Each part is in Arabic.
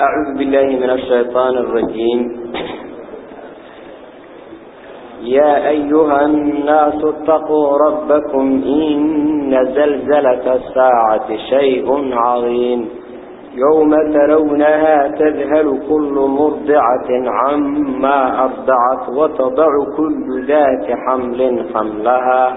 أعوذ بالله من الشيطان الرجيم. يا أيها الناس اتقوا ربكم إن زلزلة الساعة شيء عظيم. يوم ترونها تذهل كل مرضعة عما أرضعت وتضع كل ذات حمل حملها.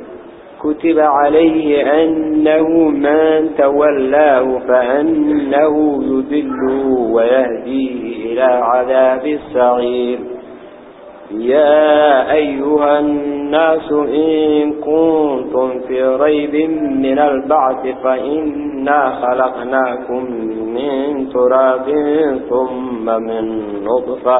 كتب عليه أنه من تولاه فأنه يذله ويهديه إلى عذاب السعير. يا أيها الناس إن كنتم في ريب من البعث فإنا خلقناكم من تراب ثم من نطفة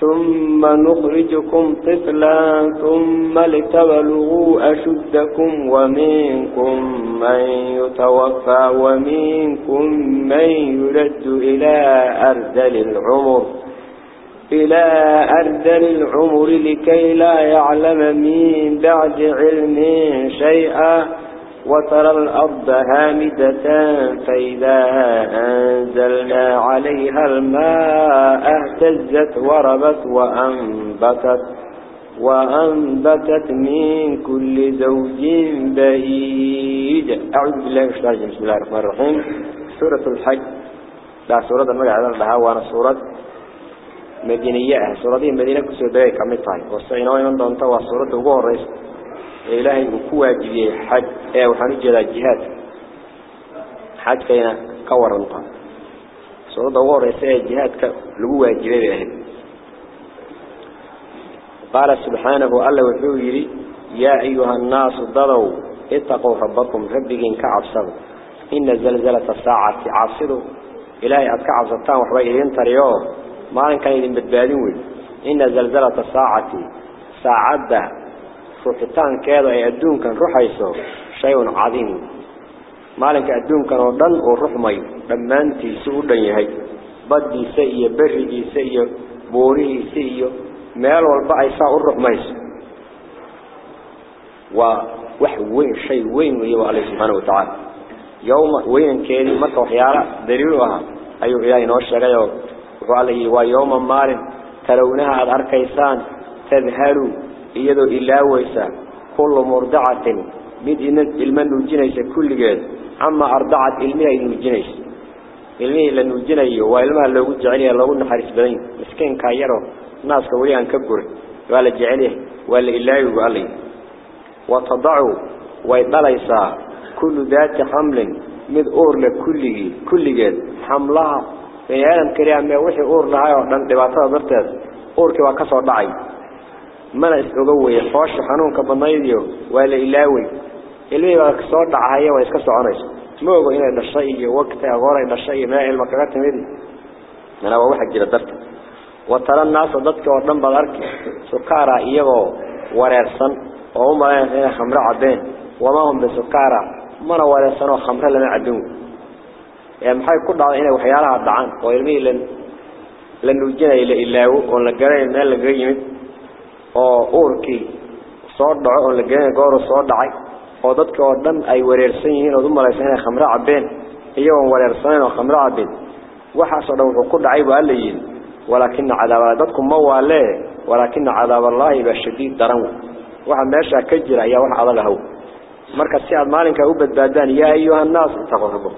ثم نخرجكم طفلا ثم لتبلغوا أشدكم ومنكم من يتوفى ومنكم من يرد إلى أرذل العمر إلى أرذل العمر لكي لا يعلم من بعد علم شيئا. وترى الأرض هامدة فإذا أنزلنا عليها الماء اهتزت وربت وأنبتت وأنبتت من كل زوج بهيج أعوذ بالله من الشيطان بسم الله الرحمن الرحيم. سورة الحج. لا سورة المجعة لها وأنا سورة مدينية. سورة دي مدينة كسوداء كمتاي وصينا من دونتا وسورة وقوة إلهي وكواجبي حج. إيه وحنو جدا جهاد. حج كينا كورنطا سورة وقوة الرئيس إيه جهاد لقواجبي بأهد قال سبحانه الله وحويري يا أيها الناس ضروا اتقوا ربكم ربكين كعبصروا إن زلزلة الساعة عاصروا إلهي أدك عبصتان وحبايرين تريوه ما أن كان يدين بدبادين إن زلزلة الساعة ساعدة فوقتان كذا يعدون كان روح يسوع شيء عظيم ما لك عدون كانوا دل وروح ماي لما أنت يسوع دنيهاي بدي سيء بردي سيء بوري سيء مال والبع يسوع الروح ماش ووح وين شيء وين ويا الله سبحانه وتعالى يوم وين كان متوحيرا دريوها أيوه يا إنه شجعوا وعليه ويوم مال ترونها على أركيسان تذهلوا Kulligeed ama ardacat ilmiha nuujinaysa ilmihii la nuujinayo waa ilmaha loogu jecel yahay loogu naxariis badan miskiinka yaro naaska wali aan ka gurin waa la jecel yahay waa la ilaahi ugu alay watadacu way dhalaysaa kullu daati xamlin mid uur leh kulligii kulligeed xamlaha bani aadam keliya mee wixii uur lahay oo dhan dhibaatada darteed uurkii waa ka soo dhacay ملاس أجوية فاش حنونك بنايديو ولا إلاوي اللي بقى صار دعاية ويسكت عنيس ما هو هنا الشيء وقت أجارة الشيء ما هي المكانات مين أنا واحد جل درك وترى الناس ضدك وضم بالارك سكارا يجو ورسن وهم هنا خمر عدين وما هم بسكارا ما هو ورسن وخمر لنا عدون يعني محي كل هذا هنا وحيارة عدعان وإرمي لن لن وجينا إلا إلاو ونلقرين لن لقرين oo uurkii soo dhaco oo la garay goor soo dhacay oo dadka oo dhan ay wareersan yihiin oo u maleeyay inay khamro cabeen iyagoo wareersan oo khamro cabeen waxa soo dhaw ku dhacay baa la yiri ولكن عذاب ضدكم مواليه ولكن عذاب الله بشديد درنو waxa meesha ka jira ayaa wax adag ah marka si aad maalinka u badbaadaan yaa ayuha naas taqarrubu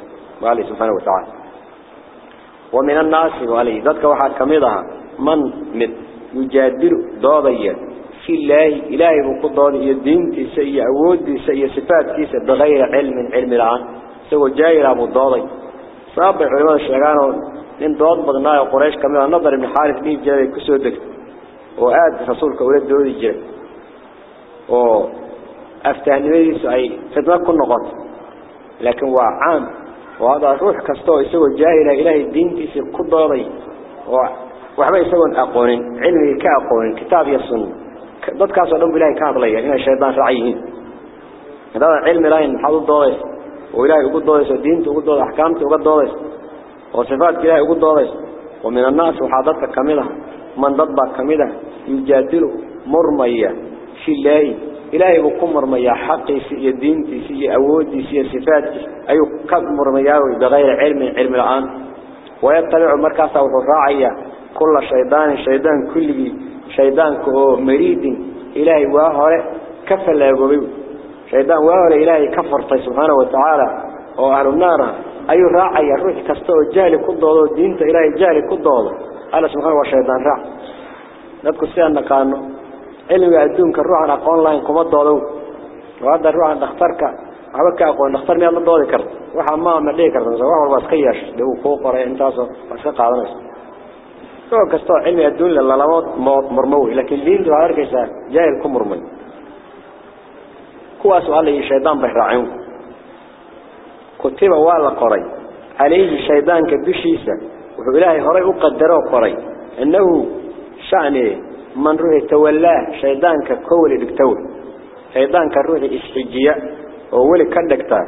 wali subhanahu wa ta'ala wa min an-nas wali dadka waxa kamida man mid yujadilu doodaya في الله إلهي بقضان إيا الدين تيسا إيا عود إيا صفات كيس بغير علم علم العام. سوى جاير أبو الضالي صابع علماء الشيخان لن دوات بغناء قريش كمي ونظر من حارف ليه جاري كسو دكت وقاد رسولك أولاد دولي جاري وأفتح نبيه سعيد. فتما كن نغط لكن وعام عام. وهذا روح سو جاي جاير إلهي الدين تيسا قضاني وحما يسوى أقوان علمي كأقوان كتابي الصنو oo dadkaas oo dhan ilaahay ka hadlaya inay shaydaan raac yihiin hadaadan cilmi lahayn maxaad u doodaysa oo ilaahay ugu doodaysa diinta ugu dooda axkaamta uga doodaysa oo sifaadka ilaahay ugu doodaysa wa min annaas waxaa dadka ka mid ah man dad baa ka mid ah yujaadilu murmaya filaahi ilaahay buu ku murmayaa xaqiisa iyo diintiisa iyo awoodiisa iyo sifaadkiisa ayuu ka murmayaa bikayri cilmin cilmi la-aan wayatabicu markaasaa wuxuu raacayaa كل شيطان شيطان كل شيطان كهو مريد إلهي واهر كفل يقبب شيطان واهر إلهي كفر طي سبحانه وتعالى. وعلى النار أي راعي الروح كستو جالي كدو دينت إلهي جالي كدو على سبحانه وشيطان راع. نتكو سيانا قانو علم يعدون كالروح عنا قون الله إنكم الدولو وعند الروح عند اختارك. عبكا أقول نختار مياه الدولي كرد. روح عمام مليه كرد. وعمر باسقياش لهو فوق ورأي إنتاسو باسقى على نفسه سو كستو علمي الدول للالوات مرموه لكن الليل دو عارقسة جاي لكم مرمي كوا سؤالي الشيطان بحراعيون كتبا والا قري عليه الشيطان كبشيسة وإلهي هرأي أقدره قري أنه شعني من روحي تولاه شيطان كقولي دكتول شيطان كروحي إسحجية وولي كدكتار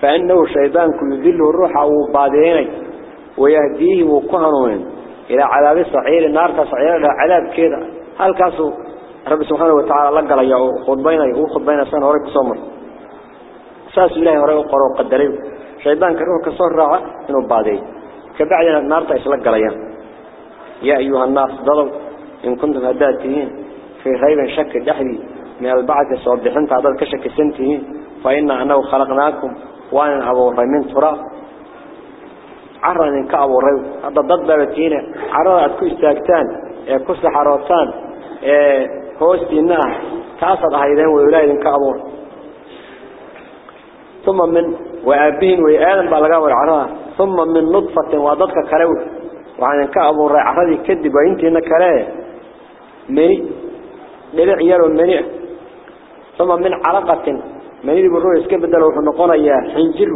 فأنه شيطان كيذله الروح أو بعدينك ويهديه وقهنوين إلى عذاب الصحيح النار تصحيح إلى عذاب كذا هل كسو رب سبحانه وتعالى لقى لي وخذ بيني وخذ بين سنة ورد سمر ساس الله ورأي وقرأ وقدره شايبان كسر كصرع إنه بعدين كبعد النار تعيش لقى لي يا أيها الناس ضلوا إن كنتم هداتين في غيبا شك دحري من البعد صوب دحنت عضل كشك سنتين فإن أنه خلقناكم وأنا أبو رمين تراب aad ku istaagtaan ee ku saxarootaan ee hoostiina ah taasaad ahaydeen way ilaa idinka abuuray uma min وآبهن وآدم بلغا والعراء ثم من نطفة وضدك كلو وعن كأبو الرعرضي كذب وإنتنا كلاه مني دلع يرو مني ثم من علقة مني بالروح اسكبدل وحنقونا يا حنجر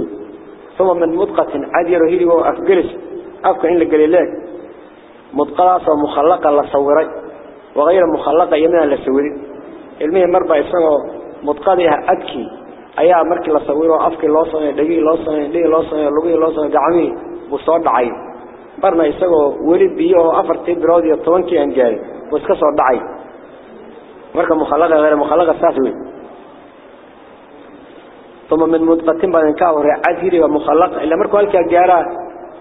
ثم من مدقة عدير هيري وأفقرس أفقر إن لقليلات مدقلاصة ومخلقة لصوري وغير مخلقة يمنى لسوري المية مربع يسمى مدقلها أدكي ayaa markii la sawiro afkii loo sameeyo dhagii loo sameeyo dhigi loo sameeyo lugii loo sameeyo gacmii buu soo dhacay barna isagoo weli biyo oo afartii bilood iyo tobankii aan gaarin buu iska soo dhacay marka mukhallaqa غير mukhallaqa saas weyn ثم من مدقة بعدين كاور عادي ومخلق إلا مركو هالك جارا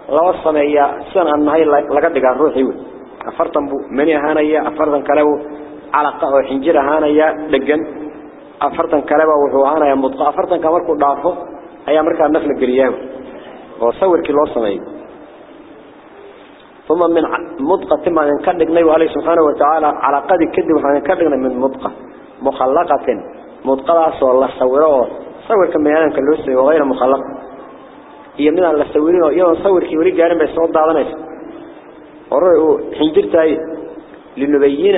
لو صنيا سنة النهاية لقد دقا روحي بو. مني هانيا أفرتن كلو علقة وحنجرة هانيا دقن. أفرتن كلبا وحو هانيا مدقة أفرتن كمركو دافو أيا مركا نفل قرياه وصور كيلو صنيا ثم من مدقة ما نكدق نبي عليه سبحانه وتعالى. على قد كذب وحنا من مدقة مخلقة. مدقة صلى الله صوره صور كميانا كالوسي وغير مخلق هي من الله صورين ويوم صور كي وري قارن بس صوت ضعضنيس ورأوا حنجرتها لنبين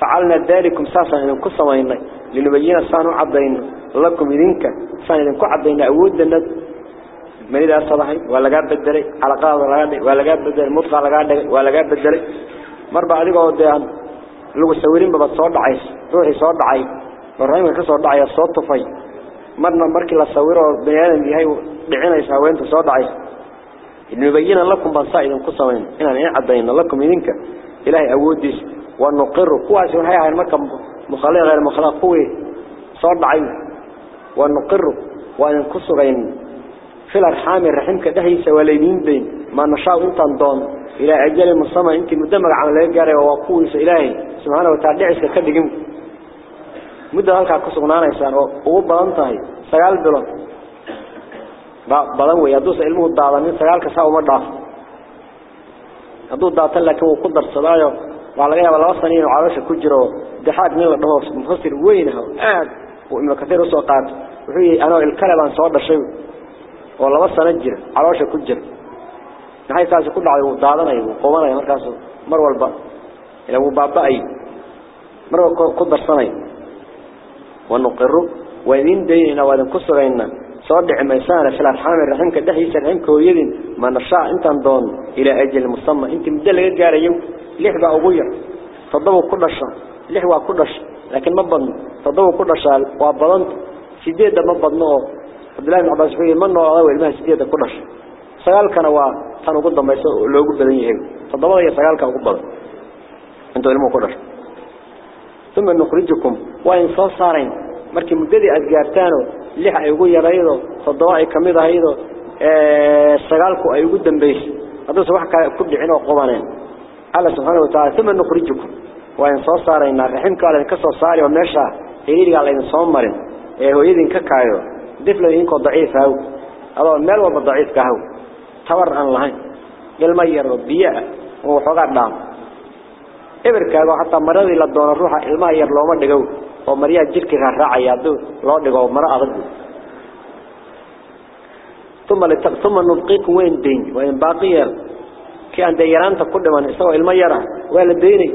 فعلنا ذلك ساسا إن كسوين لنبين سانو عبدين لكم إذنك سان إذنك عبدين أود لنا من إذا صلحي ولا قاب بدلي على قاضي ولا قاب ولا قاب بدلي مطقع ولا قاب ولا قاب بدلي مربع عليك وديان لو صورين ببص صوت عيس روحي صوت عيس والرأيم كصوت عيس صوت طفي مرنا مركي لصوره بيانا بهاي بعنا يساوين تصاد عيس إنه يبين لكم بنصائد القصة وين إن أنا عبدين لكم منك إلهي أودس ونقر قواس هاي عين مكم غير مخلق قوي صاد عيس ونقر وأن القصة وين في الأرحام الرحيم كده هي يسوالين بين ما نشاء وطن دون إلى أجل المصمم أنت مدمر على جاري وقوس إلهي سبحانه وتعالى عيسى كده subhanahu wa ta'ala dhicisa ka dhigin muddo halka ku sugnaanaysan oo ugu badan tahay sagaal bilood ba badan way haduu ilmuhu daadamin sagaalka saa uma dhaaf haduu daatan laakiin uu ku darsadaayo waxa laga yaabaa laba sano inuu caloosha ku jiro dixaad nin la dhaho mufassir weyn ah aad uu ibn kathir soo qaat wuxuu yiri anoo ilkale baan soo dhashay oo laba sano jira caloosha ku jira maxay taasi ku dhacday uu daadanayo uu qoomanayo markaas mar walba ila uu baaba'ay mar walba ku darsanayo ونقر وإذن ديننا وإذن كسرين صادع ميسانا في الأرحام الرحيم كدحي سرحيم كويدين. ما نشاء انت انضون إلى أجل المصمم انت مدل قال يوم لحبة أبويا. تضبوا كل شيء لحوة كل شيء لكن ما بضن. تضبوا كل شيء وابضنت سيديد ما بضنه. عبد الله بن عباس فيه منه أضوي المها سيديد كل شيء سيال كان waa tan ugu dambayso loogu badan yahay todobada iyo sagaalka ugu badan inta ilmo ku dhashay nukhrijukum wa in soo saarayn markii muddadii aad gaartaano lix ay ugu yaraydo todoba ay kamid ahaydo ee sagaalku ay ugu dambeysay haddii wax kale ku dhicin oo qobaneen Allah subhanahu wa ta'ala thumma nukhrijukum wa in soo saarayna raximka Allah ka soo saari oo meesha xiriiriga la idin soo marin ee hooyadin ka kaayo eberkaago xataa maradii la doono ruuxa ilmaha yar looma dhigow oo maryaa jidhkii raaraacaya hadduu loo dhigo maro adag. Uma nubqiikum wayn dayn wayn baaqi yeel kii aan dee yaraanta ku dhiman isagoo ilmo yarah waa la daynay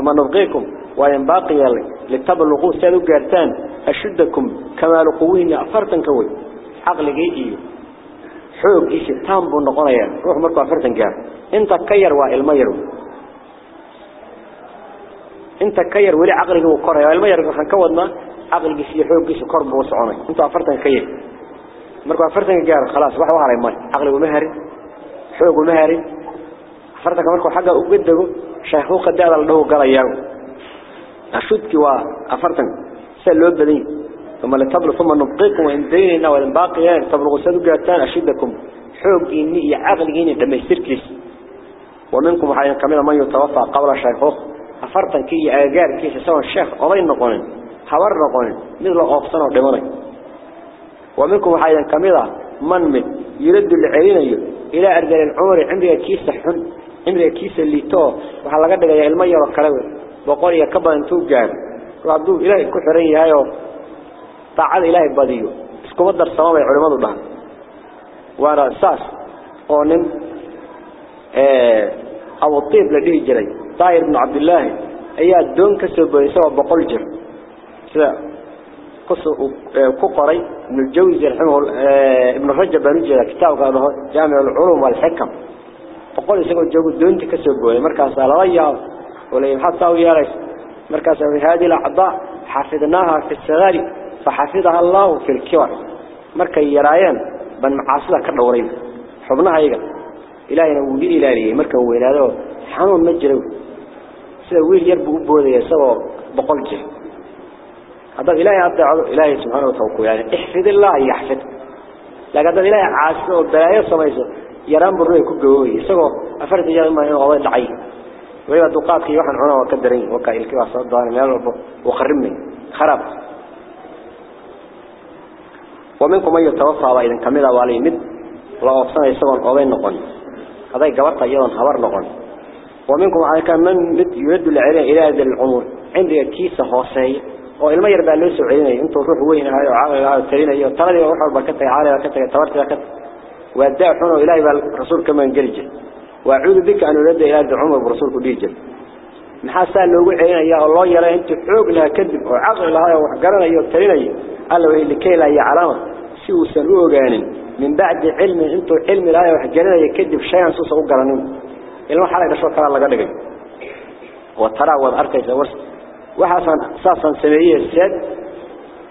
uma nubqiikum wayn baaqi yeelay litabluquu si aad u gaartaan ashuddakum kamaalu quwihina afartan ka wey caqligii iyo xoogiisi taan buu noqonayaa. Ruux markuu afartan gaaro. Inta ka yar waa ilmo yar انت كير ولي عقلك وقرى ما يرجع خنكون ما عقل جسي حوج جسي كرب وصعوني انت عفرت كير. مركو عفرت كير خلاص واحد واحد ما عقل ومهري حوج ومهري. عفرت كمركو حاجة وجدك شيخو قد على الله قال ياو أشدك وعفرت سلوب بدين ثم لتبلغ ثم نبقيكم وإن ديننا وإن باقيان تبلغوا سادوا قلتان أشدكم. حوق إني يعقل إني دمي سيركيس ومنكم حاليا كاملا من يتوفى قبل شيخوخ أفرطا كي أجار كيس سوى الشيخ أضين نقونين حوار نقونين مثل أفصنا ودماني ومنكم حيث كمينة من من يرد العلين إلى أرجل العمر عمري كيس حن عمري كيس اللي تو وحلا قد جاء المية وكلاوي وقال يا كبا انتو جار وعبدو إلهي كحرين هايو طاعة إلهي بديو. اسكو مدر سمام علماء الله. وأنا أساس أو نم آه أو الطيب لديه جري. طاير بن عبد الله. ايا دون كسب يسوى بقول جر. قصة كقري ابن الجوزي رحمه آه ابن رجب بنجي كتاب قاله جامع العلوم والحكم. فقول يسوى الجو دون تكسب مركز على ريا ولا يحطوا ويارس مركز في هذه الأعضاء حفظناها في السغاري فحفظها الله في الكبر مركا يرايان بن معاصلة كدورين حبناها ايغا إلهينا وجي إلهي. sida wiil yar buu u boodaya isagoo boqol jir. Haddaad ilaahay adeecdo ilaahay subxaana wataala ku yaali ixfid illah yaxfid laakiin haddaad ilaahay caasido oo balaayo samayso yaraan buu ruuxa ku gaboobayay isagoo afartan jeer imaa inuu oday dhacay. Weliba duqaadkii waxaan cuna waa ka daran yihiin wakaa ilki baa soo doonay meel walba wuu kharibmay kharaab wa minkum man yutawafaa baa idin ka mid ah waa la yimid la oobsanay isagoon oday noqon. Hadday gabarta iyadoon habar noqon. ومنكم على كان من يرد العلم إلى هذا العمر. عندي كيسة خاصية وإلما يربع له سعيني إنتو روح وين؟ هاي وعامل هاي ايو ترى لي روح بكتة عالي بكتة تورت بكتة وادعي حونه إلهي بالرسول كمان جرجل وأعوذ بك أن يرد إلى هذا العمر برسول كبيرجل محاسا لو عينا يا الله يرى أنت حوق لها كذب. وعقل لها وحقرنا ايو ترين ايو قال له اللي كي لا هي علامة سيو سنوه جانين من بعد علم أنتو علم لا يحجرنا يكذب شيئا سوسا وقرنون إلما حالة شو كلا الله قدقين وترى والأركيس ورس وحسن ساسا سمعية الساد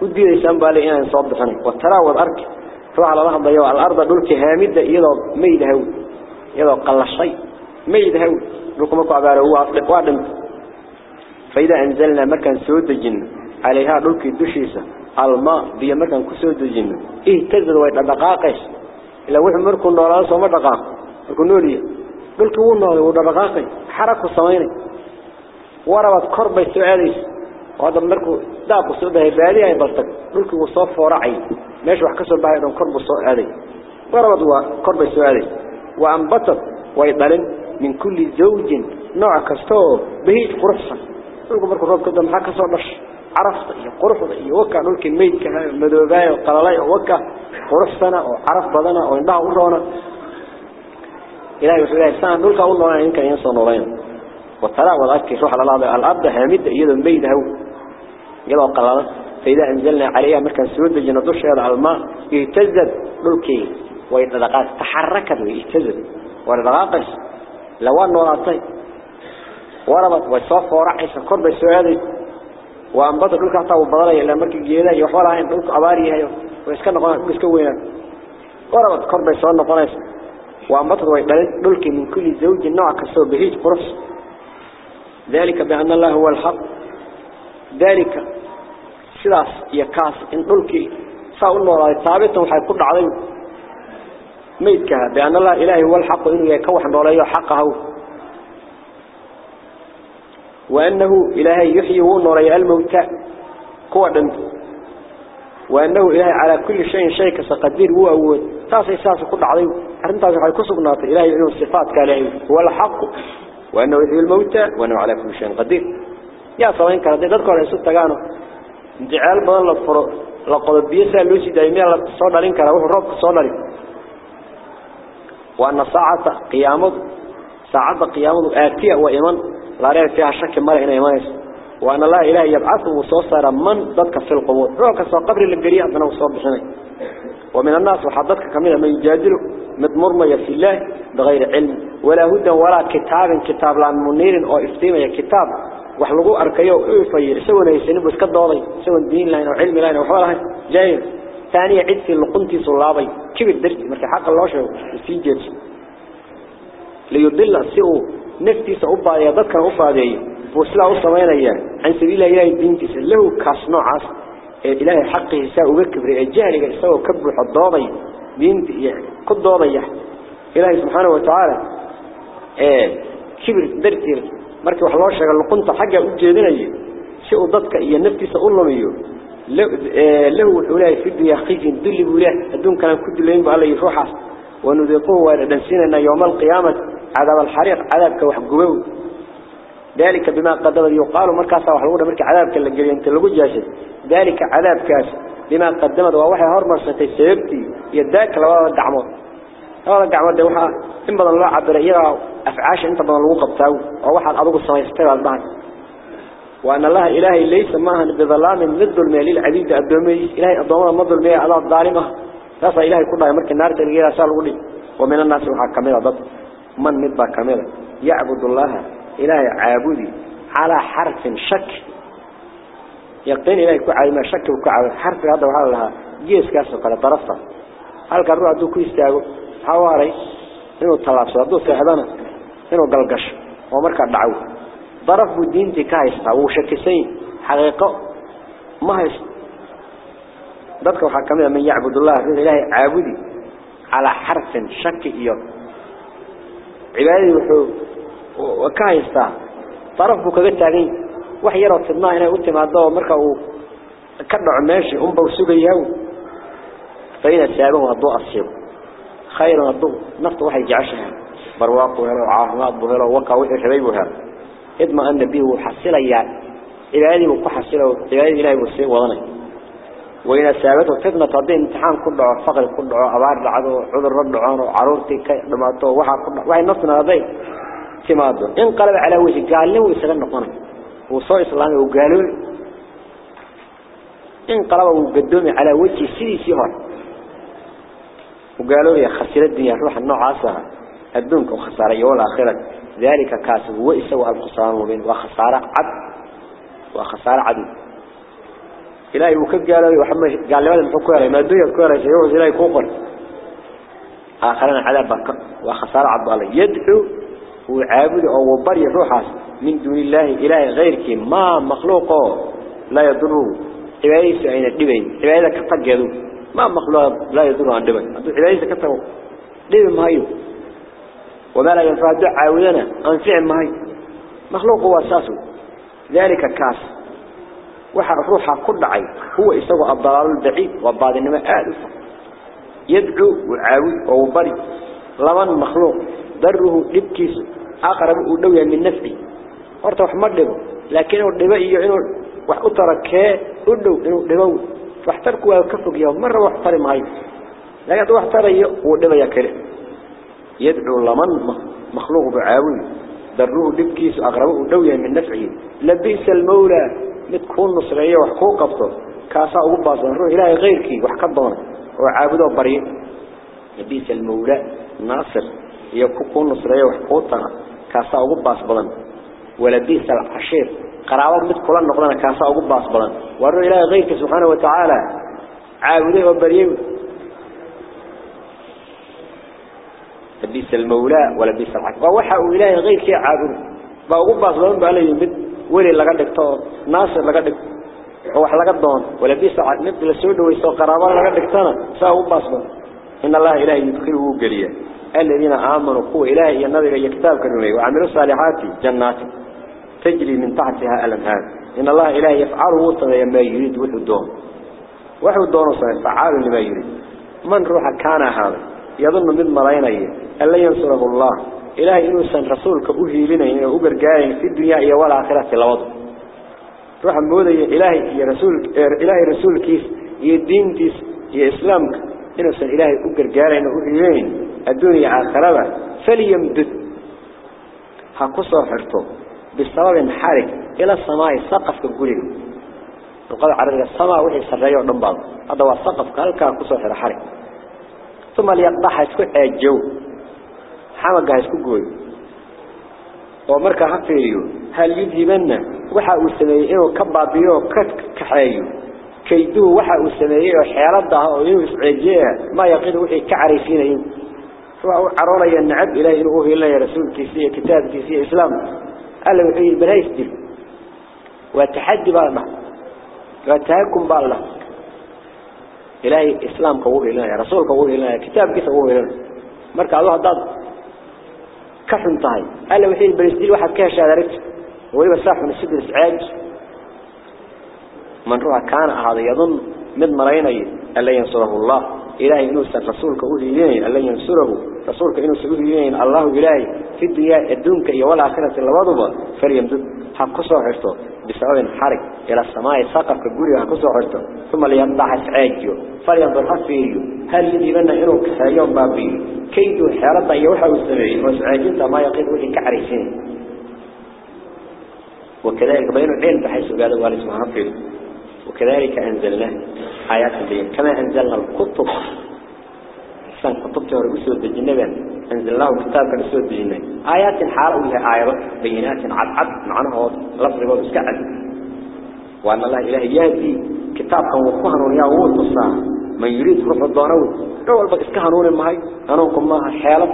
ودي ليسان بالي إنا نصاب بحني وترى والأرك روح على الله ضيوا الأرض دولك هامدة إذا ميد هو إذا قل الشيء ميد هو لكم أكو عبارة هو وادم فإذا أنزلنا مكان سود الجن عليها دولك الدشيسة الماء بيا مكان كسود الجن إيه تزر ويتدقاقش إلا وحي مركو نوراس وما دقاق مركو نوري دولك هو نوري ودقاقي حركوا الصميني وربط كربة سعاليس وهذا مركو داقوا سعودة هبالي هاي بلتك دولك وصف ورعي ماشي وحكسوا بها يدون كربة سعالي وربط كربة سعاليس وأنبطت ويطلن من كل زوج نوع كستو بهيج قرصة دولك مركو رب كدام حكسوا بش عرفت iyo quruxda iyo waka dhulkii meydka madoobaay oo qalalay oo waka quruxsana oo caraf badana oo indhaha u roona. Leeyahay saan dhulka u roona inka in soo nooleyn وترى وذاك روح على الأرض هامدة يدو ميد هو. يدو قلالة فإذا أنزلنا عليها مركز سود جنا دوش هذا الماء يهتزت دلكي ويتدقات تحركت ويهتزت. ويتدقاقش لو أنه رأطي وربط ويصف ورعيس كرب السعودي وأنبط دلك حتى وبضلي إلا مركز جيدا يحولها عين دلك أباري ويسكن قناة يسكوينا وربط كرب السعودي قناة وأنبط دلك من كل زوج نوع كسو بهيج قرص. ذلك بأن الله هو الحق. ذلك سلاس يكاس. إن دلك سأقول الله ثابتا وحي كل عليه. ميتك بأن الله إلهي هو الحق. إنه يكوح نوليه حقه. وأنه إلهي يحيي ونوري الموتى قوة وأنه إلهي على كل شيء شيء كسقدير هو أول. تاسي ساسي كل عليه أرنتاسي حي كسبنات إلهي يعيون صفات كالهي هو الحق وأنه يحيي الموتى وأنه على كل شيء قدير. يا صلين كان تذكر يسوع تجانو جعل بدل الفرق لقد بيسا لوسي دايميا لين كان روح تصور لين وأن ساعة قيامه ساعة قيامه آتية وإيمان لا رأي فيها شك مرة هنا إيمان. وأن الله إله يبعثه وصوصر من ضدك في القبور. روح كسو قبر القرية أبنا وصوب بحني ومن الناس وحضرتك كمينة من يجادله مدمرمية في الله بغير علم ولا هدى ولا كتاب كتاب لأن منير أو افتيمة كتاب. وحلقوا أركيو إيفاير سوى نيسين بس كدوضي سوى الدين لين وعلم لين وحوالها جاي ثانية عد في اللقنتي صلابي. كيف الدرس؟ مركي حق الله شو؟ يسيجد ليضل السئو نفتي سأبا يضدك أبا دي. وسلا أصمين إياه عن سبيل إلهي الدين تسل له كاسنوع عص إلهي حقه إساء وكبر الجهل إساء كبر حضاضي دينت قد ضاضي إلهي سبحانه وتعالى إيه، كبر درتير. مركب حلاشة قال لقنت حقا أجهدنا شيء ضدك إيا النبتي سأقول لهم له الأولاي إيه، في الدنيا خيزين دل بولاه الدون كلام كد الله ينبه عليه روحه ونذيقوه ونسينا أن يوم القيامة عذاب الحريق عذاب وحب قبوه ذلك بما قدمت يقال مركز وحلوه مركز عذاب كلا جريان تلقو جاشد. ذلك عذاب كاش بما قدمت ووحي هرمر ستي سيبتي يداك لو دعمه هو دعمه ده وحا انبضل الله عبر إيه أفعاش أنت بضل وقبتاو ووحا الاضوء الصمي يستيب البعض. وأن الله إلهي ليس ماها بظلام ند المال العديد الدومي. إلهي الدومي مضل المال على الظالمة. لاصا إلهي كله يمرك النار تلقيه رسال ومن الناس وحا ضد. من ندبا كاميرا يعبد الله. إلهي عابدي على حرف شك. يقين إلهي كعب ما شك وكعب حرف هذا وحال لها جيس كاسو قال طرفتا هل كان روح دوكو يستاغو حواري. إنه طلابسو هدو سيحدانا إنه قلقش. ومركا دعو. ضرف الدين تكايستا وشكسين. حقيقة. ما هيس ضدك وحكمنا من يعبد الله. إلهي عابدي. على حرف شك إياه. عبادي وحو وكايستا. طرف كذا تاغين وحي يرى تدنا هنا قلت ما الضوء مركا كدع ماشي. هم بوسوغيا فإن سابه الضوء السيب. خير الضوء. نفط وحي جعشها. برواق وهلا وعاهمات بهلا وقا وحي حبيبها إدما أن به وحصل إياه عبادي وكحصله عبادي إلهي وسيء وضني. وإن سابته فتنة تضي امتحان كله فقر كله أبار لعضو عذر رد عانو عرورتي كدماتو وحا كله. وحي نصنا هذي تماده انقلب على وجه قال له ويسغن نقنا وصوي إسلامي وقالوا انقلب وقدومي على وجه سيدي سيهر وقالوا يا خسر الدنيا روح النوع عاصها الدنك وخسارة يوم الآخرة. ذلك كاسب هو إسوى الخسارة المبين وخسارة عد. وخسارة عدو إلهي وكب قال له وحمد قال هذا محكورة ما الدنيا كورة سيروح إلهي كوقر آخرنا عذاب وخسارة عد الله. يدعو وعابد أو بري روحه من دون الله إله غيرك ما مخلوقه لا يضره عباديس أين الدبين عبادة كتجدوا ما مخلوق لا يضره عن دبين عباديس كتجدوا دبين ما هيو وما لا ينفع دعاء ولنا أنفع ما هي مخلوق هو أساسه ذلك كاس وحر روحه كل عين هو يسوى الضلال البعيد وبعد إنما آلف يدعو وعاوي وبري لمن مخلوق ضره لبكيس أقرب أدوية يعني من نفسي. أرتوى حمدهم لكن أدوى يعينون وأترك أدوى أدوى فاحتركوا وكفوا يوم مرة واحتر معي لا أدوى احتر أدوى يكره يدعو لمن مخلوق بعاون. دروه دبكيس أقرب أدوية يعني من نفسي. لبيس المولى. متكون نصرية وحقوق قبطه كاسا أبوبا روح إلهي غيرك وحكبان وعابده بريء. لبيس المولى. ناصر. يكون نصرية وحقوق طرح كاسا أقول باصبلا ولا بيس العشير قرابة كلان نقضنا كاسا أقول باصبلا وروح إلهي غيرك سبحانه وتعالى عابدوا وبريء بيس المولى ولا بيس العشير ووحى إلهي غيرك عابد بأقول باصبلا بألا يمد ولي لقد دكتور ناصر لقد دكتور oo wax laga doon. Wala bisa mid la soo dhaweyso qaraabo laga dhigtana saa u baasba in allah ilaahi yudkhilu galiya alladina الذين آمنوا قوة إلهي ينظر إلى كتابك الرمي وعملوا صالحاتي جناتي تجري من تحتها الأنهار. إن الله إلهي يفعل وطنه يما يريد وحو الدوم وحو الدوم صحيح فعال لما يريد. من روح كان هذا؟ يظن من مرأينا ألا ينصره الله. إلهي إنسان رسولك أهي لنا يعني إنه أبر في الدنيا ولا آخرة في الوضع روح المبودي إلهي يا رسولك إلهي رسولك يدين تيس يا إسلامك. إنسان إلهي أبر قائل يعني إنه أهي لنا. الدنيا آخرة فليمدد هقصوا حرته بسبب حرك إلى السماء سقف كقولين وقال عرض السماء وحي سريع ونبض. هذا هو السقف قال كقصوا حر حرك ثم ليقطع يسكت الجو حمق يسكت قول ومركا حفيريو هل يذهبن؟ waxa uu sameeyay inuu ka baabiyo ka kaxeeyo kaydu waxa uu sameeyay oo سواء عرونا ينعب إلى إنه إلا رسول كيسية كتاب كيسية إسلام. ألا إيه يحيي بلايس دي والتحدي بالما والتهكم بالله إلهي إسلام قوه إلهي رسول قوه إلهي كتاب كيسة قوه إلهي. مركع الله ضد كفن طاي ألا إيه يحيي بلايس دي الواحد كيش على رجل. وليب الساحة من السيد الإسعاج. من روح كان هذا يظن من مرين ألا ينصره الله. إلهي إنوسا رسولك أولي إليه ألا ينصره. رسولك إنوسا أولي إليه الله إلهي. في الدنيا الدنك يولا آخرة الوضبة فليمدد حقصه حرته بسبب حرك إلى السماء سقف كبوري حقصه حرته ثم ليضع إسعاجه فلينظر حفيه هل يجبنا إنه كسايون بابي؟ كيدو حيارة يوحى السمعين وإسعاجين ما يقيد وحي كعريسين. وكذلك بين العلم بحيث قال الله سبحانه وكذلك أنزلنا آيات بين كما أنزلنا الكتب. سن كتبته ورسول الجنة. أنزلناه كتاب رسول الجنة. آيات حال وهي آيات بينات عد عد معناها لفظ ومسكعد وأن الله إله يهدي كتاب كان وفهن ونيا ووتصا من يريد روح الضانوي أول بقى اسكهنون المهي. أنوكم ماها حالة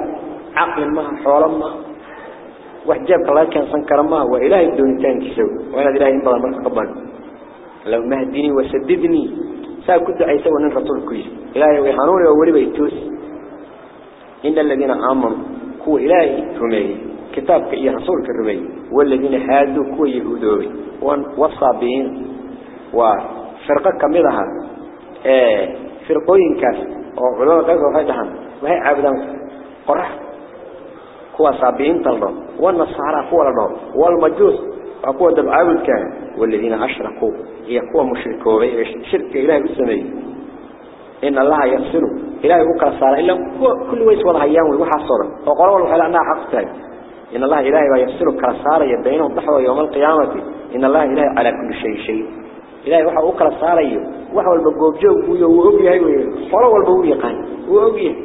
عقل ماها حولا ماها. وحجابك الله كان سنكر ما هو إلهي بدون تانك سوي وأنا إلهي إنبضى مرك قبل لو مهدني وسددني. سأكد عيسى رسول كويس. إلهي ويحانوني وولي بيتوس. إن الذين آمنوا هو إلهي رمي. كتابك إيا رسولك الرمي والذين حادوا كو يهودوي والصابين. وفرقة كميرها آه فرقوين كاس. وعلماء قلقوا فايدهم وهي عابدان قرح. كوا صابين تلرو والنصارى كوا لرو والمجوس. كوا دبعاود كان والذين أشركوا هي كوا مشركوا شرك إلهي بالسمي إن الله يفصل إلهي بكرة صار إلا كل ويس وضع أيام وحصر وقالوا له حلقنا حق تاج إن الله إلهي يفصل كرسار يبينهم ضحوة يوم القيامة. إن الله إلهي على كل شيء شيء. إلهي وحا أكرا صاري وحا والبقوب جو وأبيه ولو والبقوب يقان وأبيه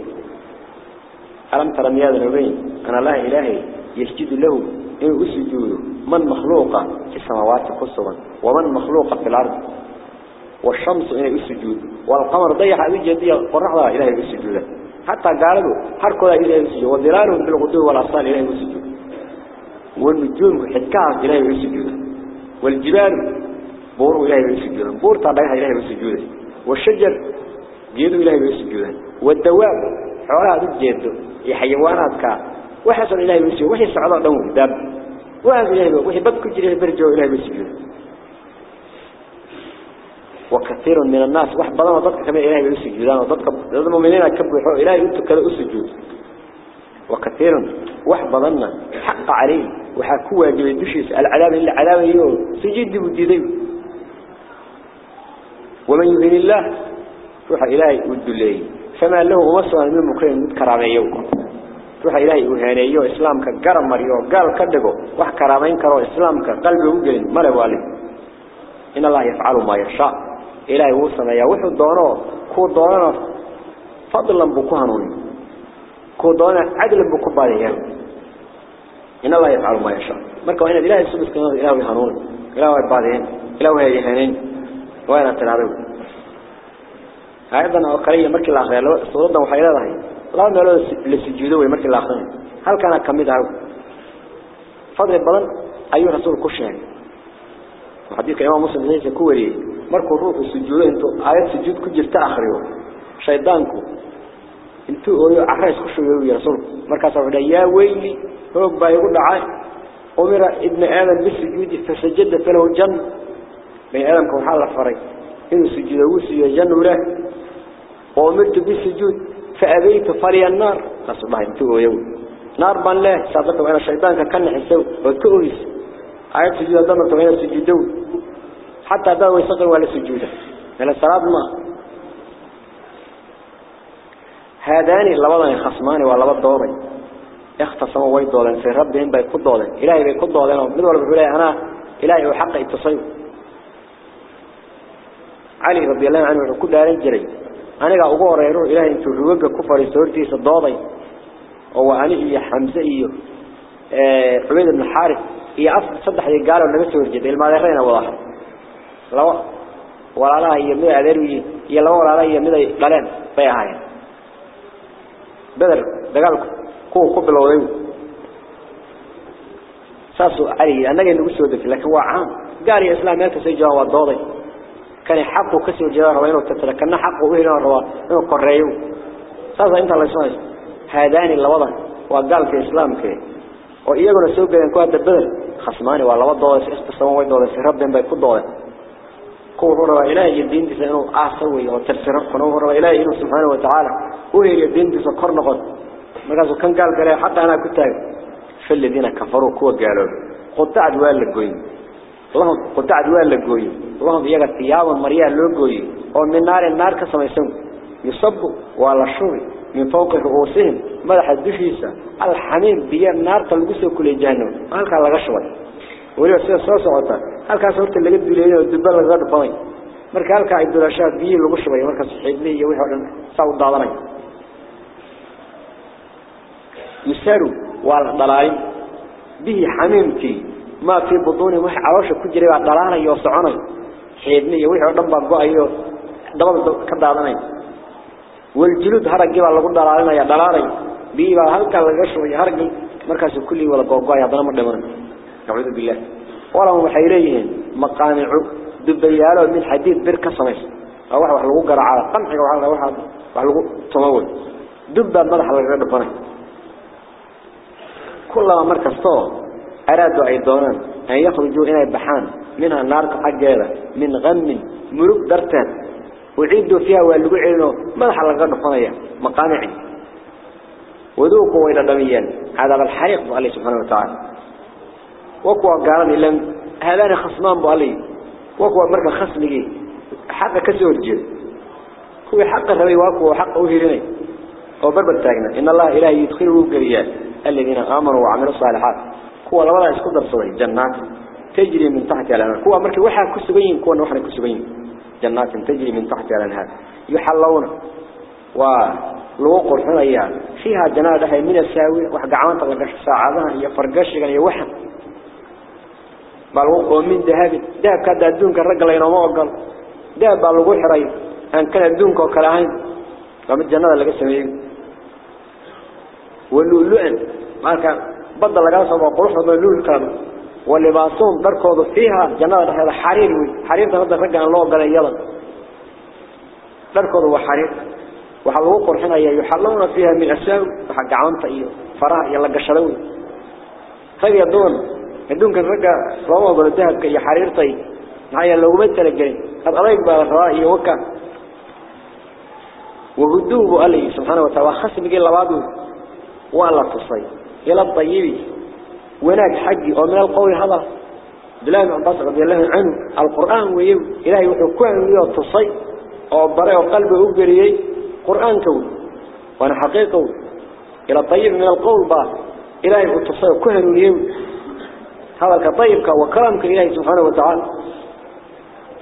ألم ترى مياد نبين أن الله إلهي يسجد له إن أسجوده من مخلوق في السماوات قصبا ومن مخلوق في الأرض. والشمس إن أسجود والقمر ضيح أبي جديد قرحها إلهي أسجوده حتى قالوا حركوا إلهي أسجود وذلالهم بالغدو والأصال إلهي أسجود والنجوم حدكاها إلهي أسجوده والجبال بور إلهي أسجوده بور طبعها إلهي أسجوده والشجر جيدوا إلهي أسجوده والدواب حولها ذو جيدوا iyo siiyay wixii socdo dhan dab waa ilaahay wixii bad ku jiray barjo ilaahay u siiyay وكثير من الناس واحد بدل ما ضدك كمان إلهي يسجدان وضدك ضد المؤمنين كبروا إلهي يتكلوا السجود وكثير واحد بدلنا حق عليه وحكوا جل دشيس العذاب إلا عذاب يوم سجد بديدي ومن يهين الله روح إلهي ود الله فما له وصل من مكرم كراميو روح إلهي وهانيو إسلامك قرم مريو قال كدقو وح كرامين كرو إسلامك قلبه وقلن ملا والي إن الله يفعل ما يشاء إلهي وصنا يا وحو دونه كو دونه فضلا بكهنون كو دونه عدلا بكباريان إن الله يفعل ما يشاء مركو إن إلهي سبس كمان إلهي هنون إلهي بعدين إلهي يهنين وين تنادوا أيضا أقرية مركي الآخر سورة وحيلة هاي لا نلو لسجودوا مركي الآخر هل كان كميدها فضل بدن أيها رسول كشان وحديث إمام مسلم ليس كوري مركو الروح السجود انتو آيات سجود كجر تأخروا شيطانكو انتو أولو عحيس كشوا يا رسول مركز عبدا يا ويلي هو بايقول دعاء أمر ابن آدم بالسجود فسجد فله الجنة بين آدم كون حال الفرق إنه سجد وسي جنة له وأمرت بالسجود فأبيت فري النار. أصبح انتو يوم. نار بان له سابقا وأنا الشيطان كان حسو وتؤويس آيات سجود دمت وأنا سجدوا حتى هذا ويسقر ولا سجوده إلى الصلاة ما. هذان اللبضان خصمان واللبض دوضي اختصموا ويدولا في ربهم بيقود دولا إلهي بيقود دولا من ولا بيقول أنا. إلهي وحق التصيب علي رضي الله عنه كل هذا الجري أنا قا أقول رأيه إلهي انتو الرواق كفر سورتي صداضي هو أنا إيه حمزة إيه عبيد بن الحارث إيه أصل صدح يقالوا النبي سورجد المادرين وضحه لو ولا لا هي مي أدروي هي لو ولا لا هي مي دلين بيهاي بدر دقالك كو قبل وضيو ساسو علي أنا جن نقول سودك لكن هو عام قاري إسلام يلك سيجوا والضوضي كان حقه كسر جدار وينه تتلا كان حقه وهنا الروا إنه قريو. ساسو أنت الله يسمع هذان اللي وضع وقال في إسلام كي وإيجونا سوق بين كواد بدر خصماني ولا وضع استسموا في ربهم بيكون ضوء كون هو إلهي الدين دي سأنه أعصوي وترسره كون هو إلهي إنه سبحانه وتعالى. وهي الدين دي سكر نقض مقاسو كان قال قال حتى أنا كنت فالذين كفروا كوا قالوا قطع دوال لقوين اللهم قطع دوال لقوين اللهم يجا ثيابا مريا لقوين ومن نار النار كسما يسمى يصبوا وعلى الشوي من فوق رؤوسهم مدح الدفيسة الحميم بيا النار تلقسوا كل جهنم هل كان لغشوي ولو سيد soo socota. Halkaas horta laga duleeyo dibba laga dhafay marka halka ay dulashaa biyo lagu shubay marka saxiibnii iyo wixii dhan saw daadanay. Yusaru wal dalaay bihi hamimti jiray waa dalaanay oo soconay xeedni iyo wixii dhan baa go'ayo dabada ka daadanay wal julud haragi baa lagu dalaalinaya dalaanay biyo baa halka laga shubay haragi markaas kulli wala go'go'ay hadana ma dhiman نعوذ بالله ولهم حيريهم مقامع دبياله من حديد بركة سميس أو واحد لقوا قرع على قمح واحد واحد لقوا تمول دب مدح لغير بنا كلما مركز طول أرادوا أيضانا أن يخرجوا إلى البحان منها النار حقيرة من غم ملوك درتان. وعيدوا فيها واللقوا عينوا مدح لغير بنا مقامع وذوقوا إلى دميا هذا الحريق الله سبحانه وتعالى. وكوا قالوا لهم هذان خصمان بالي وكوا مركا خصمي. حق كسور جيل هو حق الربي وكوا حق وهيرني وبربر تاجنا إن الله إله يدخله قريات الذين آمنوا وعملوا الصالحات. هو لولا يسقط صوي جنات تجري من تحت الأنهار هو مركا وحى كسبين كوا وحنا كسبين جنات تجري من تحت الأنهار يحلون ولو قرحنا إياه فيها جنات هي من الساوي وحق عوان تغرش ساعدها هي فرقش يعني وحن بل من ذهب ذهب كذا دونك الرجل ينام وقال ذهب بالغو حري أن كان دونك وكلاهين فمن الجنة اللي قسمه واللؤلؤن ما كان بدل لقى صبا قروح اللؤلؤ كان واللباسون دركوض فيها جنة هذا حرير حرير هذا الرجل الله قال يلا دركوض وحرير وحلو قرحنا يحلون فيها من أساو وحق عونت إيه فراء يلا قشلون فيدون هدون كان رجع رواه بلدها كي حريرتي هاي لو مثل الجري قد أريك برأي وكا وهدوه عليه سبحانه وتعالى خصم جل لبعضه ولا تصي إلى الطيب. وناك حقي. ومن القول هذا بلا من عباس رضي الله عنه القرآن ويو إلهي وحكوان ويو تصي. وبرأي وقلبه أبريي قرآن كون. وأنا حقيقة. إلى الطيب من القول با. إلهي وتصي وكهن ويو هذا كطيبك وكرمك إلهي سبحانه وتعالى.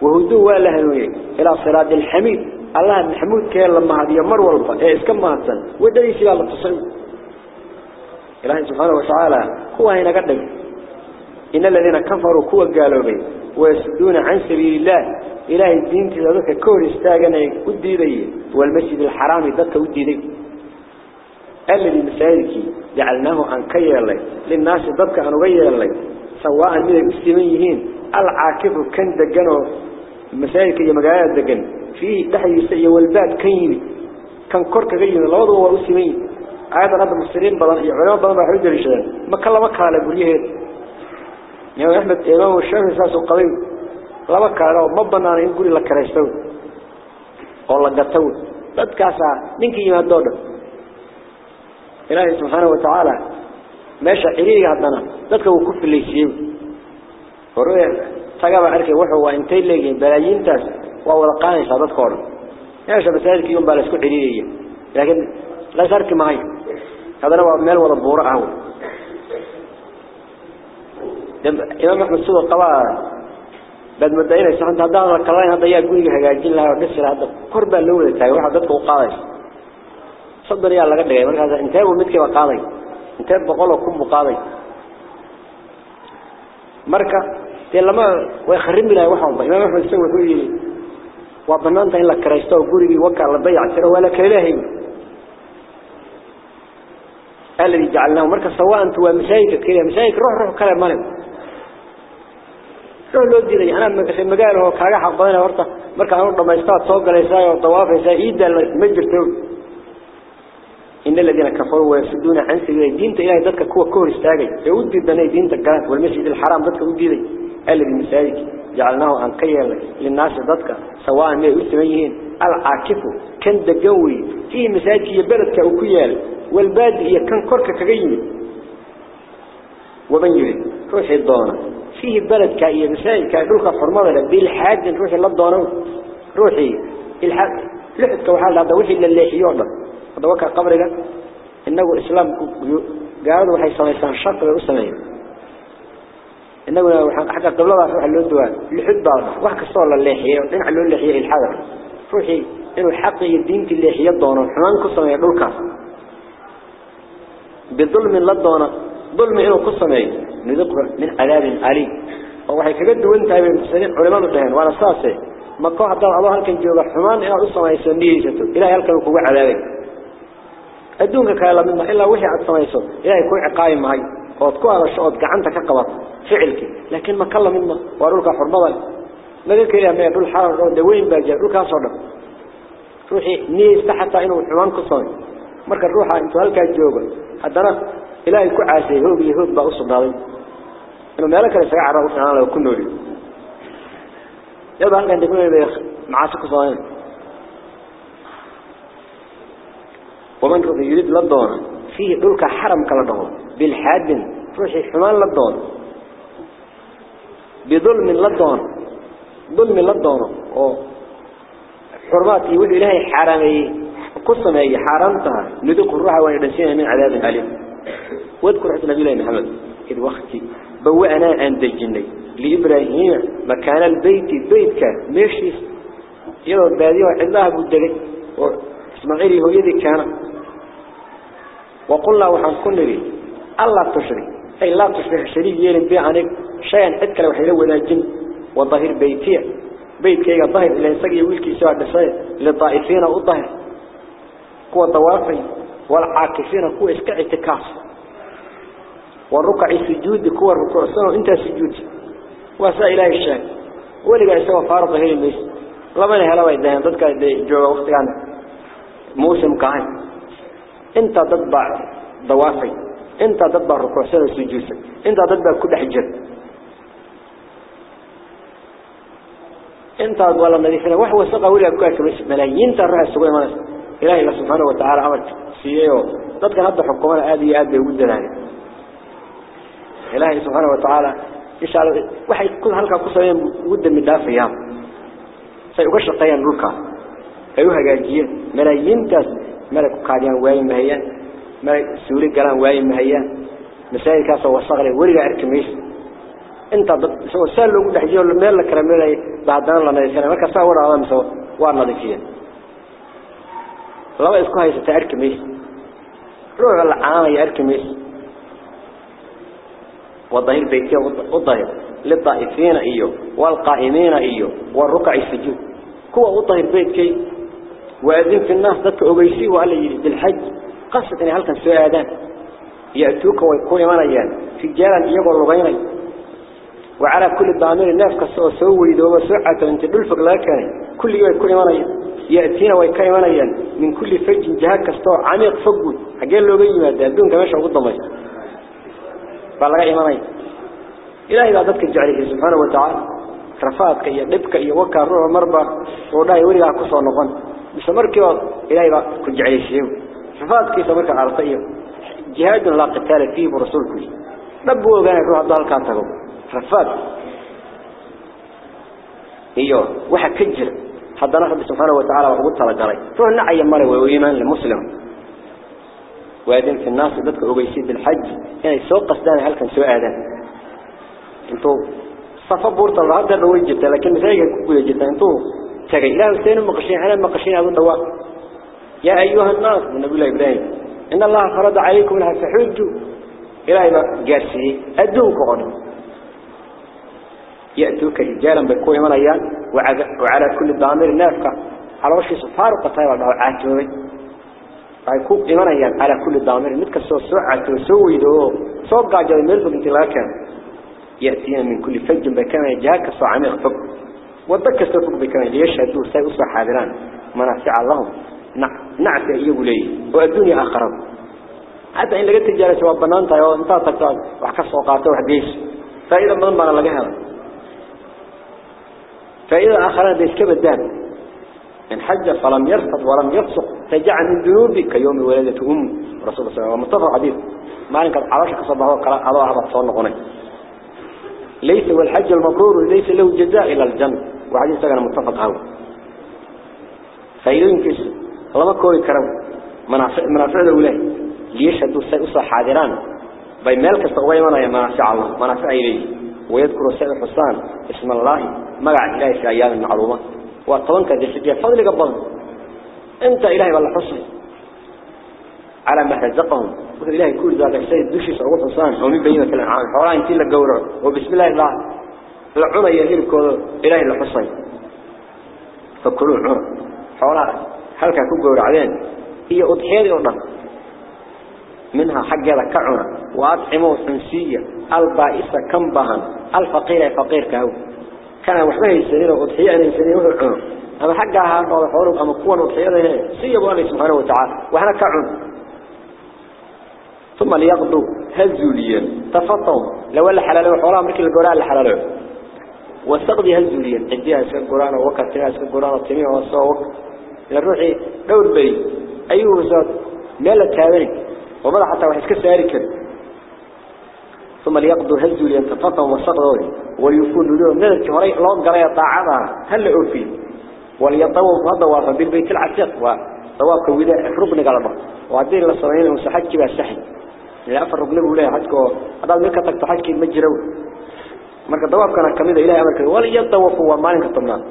وهدوا ولا هنوي إلى صراط الحميد. الله محمود كان لما هذه مر والبا إيه إسكم مهتن ودري سيا الله تصيب إلهي سبحانه وتعالى هو هنا قدم إن الذين كفروا كوا قالوا بي. ويسدون عن سبيل الله. إلهي الدين تذكر كور استاغنا ودي ذي والمسجد الحرام ذكر ودي ذي الذي مساجدك جعلناه عن كيالي للناس ضدك عن غيالي سواء من المسلمين. العاكف كان دقنوا مساجدك يا مقايا دقن. فيه دحي سيء والباد كيني. كان كورك غيين لوضع ومسلمين هذا هذا المسلمين بدن علماء بدن بحوج الشيء ما كلا ما كلا بريه يا أحمد إمام الشافعي ساس القضية لا ما كلا ما بنا نقول لك كريستو والله قتول تذكاسا منك يما دودة. إلهي سبحانه وتعالى. ماشى إليه هذانا ذاتك وكف اللي يسيب ورؤية تقابع عركي وحو وإنتين ليجين بلايين تاس. وهو لقاني سادات كورا ماشى بسالك يوم بالاسكو إليه لكن لا يسارك معي. هذا هو مال ولا بورا أهو إمام أحمد سوى القواعد بعد ما دعينا يسحن هذا الكلام هذا يقول هجاجين لها ونسر هذا قرب اللون تاعي واحد ضد وقاضي. صدر يا الله قد جاي مركز. انت ومدك وقاضي انت بقوله كم مقاضي. مركا تي لما ويخرب لها وحوم إمام أحمد سوى كل وبنانت إن لك كريستو. قولي وكا على بيع ترى ولا كلاه الذي جعلناه مركز سواء أنت ومسايك كذا مسايك روح روح كلام مالك روح لو ديري أنا مقاله هو كاجا حق ورطة. مركز ربما يستوى توقع ليساي وطواف يساي إيدا مجر تقول إن الذين كفروا ويفسدون عن سبيل الدين إلهي ذاتك كوا كور استاغي يودي بني دين تقالت والمسجد الحرام ذاتك ودي ذي الذي مساجد جعلناه عن قيل للناس ذاتك سواء ما يسميهين العاكف كان دقوي. فيه مساجد يبلدك أو كيال والبادئ كان كورك كغيمي ومن يريد؟ روحي الضانة فيه بلد كأي مساجد كأدولك فرمضة بالحاد روحي الله الضانة روحي. الحاد لحد كوحال. هذا وحي اللي يحيونا هذا وكا قبرك. إنه إسلام قالوا وحي سميسان شرق ويسمين إنه حتى قبل الله روح اللي الدوان لحد بعض. وحكا صور اللي يحيي ودين اللي يحيي الحذر روحي إنه الحق يدين اللي يحيي الضانة حمان كسمي يدولك بظلم لا دونا ظلم إنه قصمي نذكر من عذاب أليم. وحي كجد وانت هاي المسلمين علماء الدهن وأنا ساسي ما كان حتى الله هلكن جوجا حمان إنه قصمي يسميه ستو إلى هلكن كوع عذابي. أدونك كلا مما إلا وحي عد سميسو إلى يكون عقايم معي وتكون على الشعوط قعنتك قبط فعلك لكن ما كلا مما وأقولك حرمضا ما ذلك إلى ما يقول حرم دوين باجي يقولك أصدق روحي نيس حتى إنه حمان قصمي marka ruuxa intuu halka joogo hadana ilaahay ku caasay hoob iyo hoob baa u sugnaaday inuu meel kale isaga carro u fiican lagu ku nooli yaba halkan degmada macaasi ku soo ومن يريد للدون فيه دولك حرم كلا دون بالحاد روحي حمان للدون بظلم للدون ظلم للدون حرماتي ولي إلهي حرامي. قصنا هي حرمتها ندق الروح وندسينا من عذاب أليم. واذكر حتى نبي الله محمد. إذ وقتي بوأنا أن دجني لإبراهيم مكان البيت. بيتك ماشي. يرى البادية وعندها بدلي واسماعيلي هو يدي كان. وقل له وحن كل لي. الله تشري. أي لا تشري شريك يلم بي عنك شيئا حتى لو حيلو ولا جن وظهير بيتي. بيت كي الظهر اللي يسقي ويلكي سواء بسيط للطائفين والظهر كوا طوافي والعاكفين كوا إسكع اعتكاف. والركع السجود كوا الركوع سنة انت سجود. واسا إلهي الشاك. ولقى يسوى فارض هي الميس لما نهلا ويدهن ضدك جوا وقت كان موسم كان انت تطبع ضوافي. انت تطبع ركوع سنة سجود انت تطبع كل حجر. انت ولا نظيفنا وحوى سقى ولا كواك ملايين ترى السوق ما إلهي الله سبحانه وتعالى أمر سيئه. ضدك هذا حكومة آدي آدي ودناني إلهي سبحانه وتعالى إن شاء الله وحي كل هلك قصرين ود من دافع يام. سيقش الطيان ركا. أيها جاجية. ملايين تاس ملك قاديان وايم مهيان ملك سوري قلان وايم مهيان مسائل كاسة وصغري ورقا أركميس انت سو سأل لو دحجيو la kala meelay baadana la nadiifina marka saa wada aan soo waa nadiifiye laba isku haysata arkimis ruuxa la caanaya arkimis وظهير بيتي وظهير للطائفين إيو والقائمين إيو والركع السجود. كوا وظهير بيتي وأذن في الناس ذاتك أبيسي وعلى بالحج قصة إن هل كان سؤالا يأتوك ويكون يمانيان في جالا إيقوا الرغيني وعلى كل الضامير الناس كسوا سوي دوما سعة أنت دلفق لا كان. كل يوم يكون يمانيان يأتينا ويكون يمانيان من كل فج جهات كستوى عميق فقود حقين لو بيجي مادة دون كماشا وقضى مجد فلا إيماني إلهي لا ذاتك الجعله سبحانه وتعالى. رفاتك إيا لبك إيا وكا روح مربى وداي وليها كسو نقن بس مركي إلهي لا كجعله شيء. رفاتك إيسا مركا عرطيه جهاد لا قتال فيه برسولك ربه وقانا روح الضال كاتقو رفات إيوه. وحا كجر. حتى نخب سبحانه وتعالى وقلت لقري روح نعي مري وإيمان للمسلم وادين في الناس ضدك أبيسيد بالحج. يعني سوق قصدان هل كان سوء آدم انتو صفا بورت الله هذا لو جبت لكن مثلا كوكو جبت انتو تغي لا سين مقشين. أنا مقشين هذا الدواء. يا أيها الناس من نبي الله إبراهيم إن الله فرض عليكم أنها سحوجوا إلى إبا قاسي أدوك قرنه يأتوك رجالا بكوية مليان وعلى كل ضامر نافقة. على وشي صفار وقطير على عاتوري ويكوب إمانيان على كل ضامر. متك سوى سوى عاتو سوى يدو سوى قاجر ملبق انتلاكا يأتينا من كل فج بكما يجاك سوى عميق فق ودك سوى فق بكما يشهدوه سيء أصبح حاضران. منافع اللهم نعم نعت أيه لي وأدوني أخرب حتى إن لقيت الجارة شو بنان تيا وانت تكان وحكس وقعته وحديش فإذا من بنا لقيها فإذا أخرنا ديش كم الدام إن حج فلم يرفض ولم يفسق تجع من ذنوبك كيوم ولادة أم رسول الله صلى الله عليه وسلم مصطفى عديد ما إنك عرش قصبه وقرأ الله عرض صون غني ليس والحج المبرور ليس له جزاء إلى الجنة. وعديد سجن مصطفى عنه فإذا انكسر الله ما كوري كرم منافع منافع الأولى ليشهدوا السيئة حاضران بي ملك استغوي منا يا منافع الله منافع إليه ويذكر السيد حسان اسم الله مقع إلهي في أيام المعلومات وطبنك دي حجة فضل قبل انت إلهي والله حسن على ما رزقهم وقال إلهي كل ذاك السيد دوشي صعوة حسان ومن بينة العام حوالي انتي لك قورع وبسم الله الله العمى يهير كل إلهي الحسن فكلوا العمى حوالي كان كل قورع علينا هي أضحية أولا منها حق هذا كعمى وأطعموا سنسية البائسة كم بهن الفقير فقير كهو كان وحبه السنين وأضحية السنين وحبه أما حقها أنه حولك أما قوة وضحية له سيبوا الله سبحانه وتعالى وحنا كعن ثم ليقضوا هزوا ليا تفطوا لو اللي حلالوا حولها مركي القراء اللي حلالوا واستقضي هزوا ليا عندها سكر قرآن ووكتها سكر قرآن التميع والصوك الروحي دور بري أيوه بساط مالا تابعي وماذا حتى وحسك ساركا ثم ليقضوا هزوا ليا تفطوا واستقضوا وليكون له نذرك هري الله قرأ طاعتها هل أوفي وليطوف هذا وافا بالبيت العتيق. وطواف كويدا ربنا قلبه وعدين للصلاين وسحج بها السحي إذا أفر ربنا بولاي حدكو هذا الملكة تحكي المجرو مركا طواف كان كميدا إلهي أمرك وليطوف هو مالك الطمان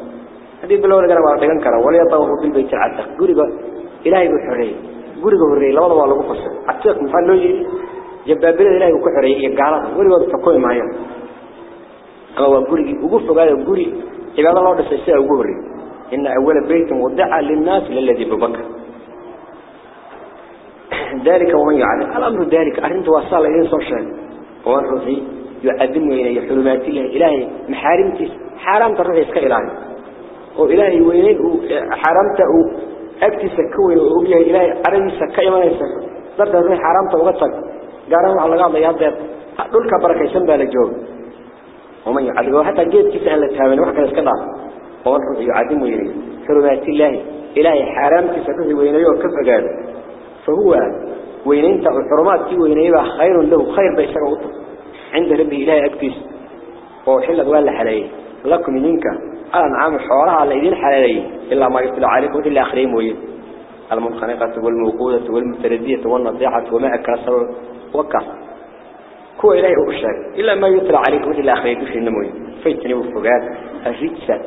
هذه بلو لقنا وعدين كرا وليطوف بالبيت العتيق قريبا إلهي بحرية قريبا هرية لوضا والله بقصة عتيق مفعل له جبابين إلهي بحرية يقعنا قريبا تقوي معي أما وقري وقف قال وقري عباد الله دس الشيء وقري إن أول بيت وضع للناس للذي ببكر ذلك ومن يعلم الأمر ذلك أنت وصل إلى صرشان ومن رضي يعدم إلى حرمات الله إلهي محارمتي حرام تروح يسك إلهي وإلهي وين حرمته أكتي سكوي وأبيه إلهي أرمي سكا ما يسك ضرت روح حرامته وغطك قالوا على قاضي يهدر دول كبرك يسمى لجوب ومن يعلم حتى جيت كيف أن لتهامن وحكا يسكنا ومن يعدم إليه حرمات الله إلهي حرام تسكه وينيه وكف قال فهو وينين الحرمات كي وينيه خير له خير وطف عند ربي إلهي أكتس وحل أقوال حليه لكم منك الأنعام حوارها الذين حلاليه إلا ما يطلع عليكم إلا آخرين وين المنخنقة والموقودة والمتردية والنضيحة وما أكرسر وكف كو إلهي أشاك إلا ما يطلع عليك وإلا أخي يدوش النموي فيتنبوا فقاد الرجسة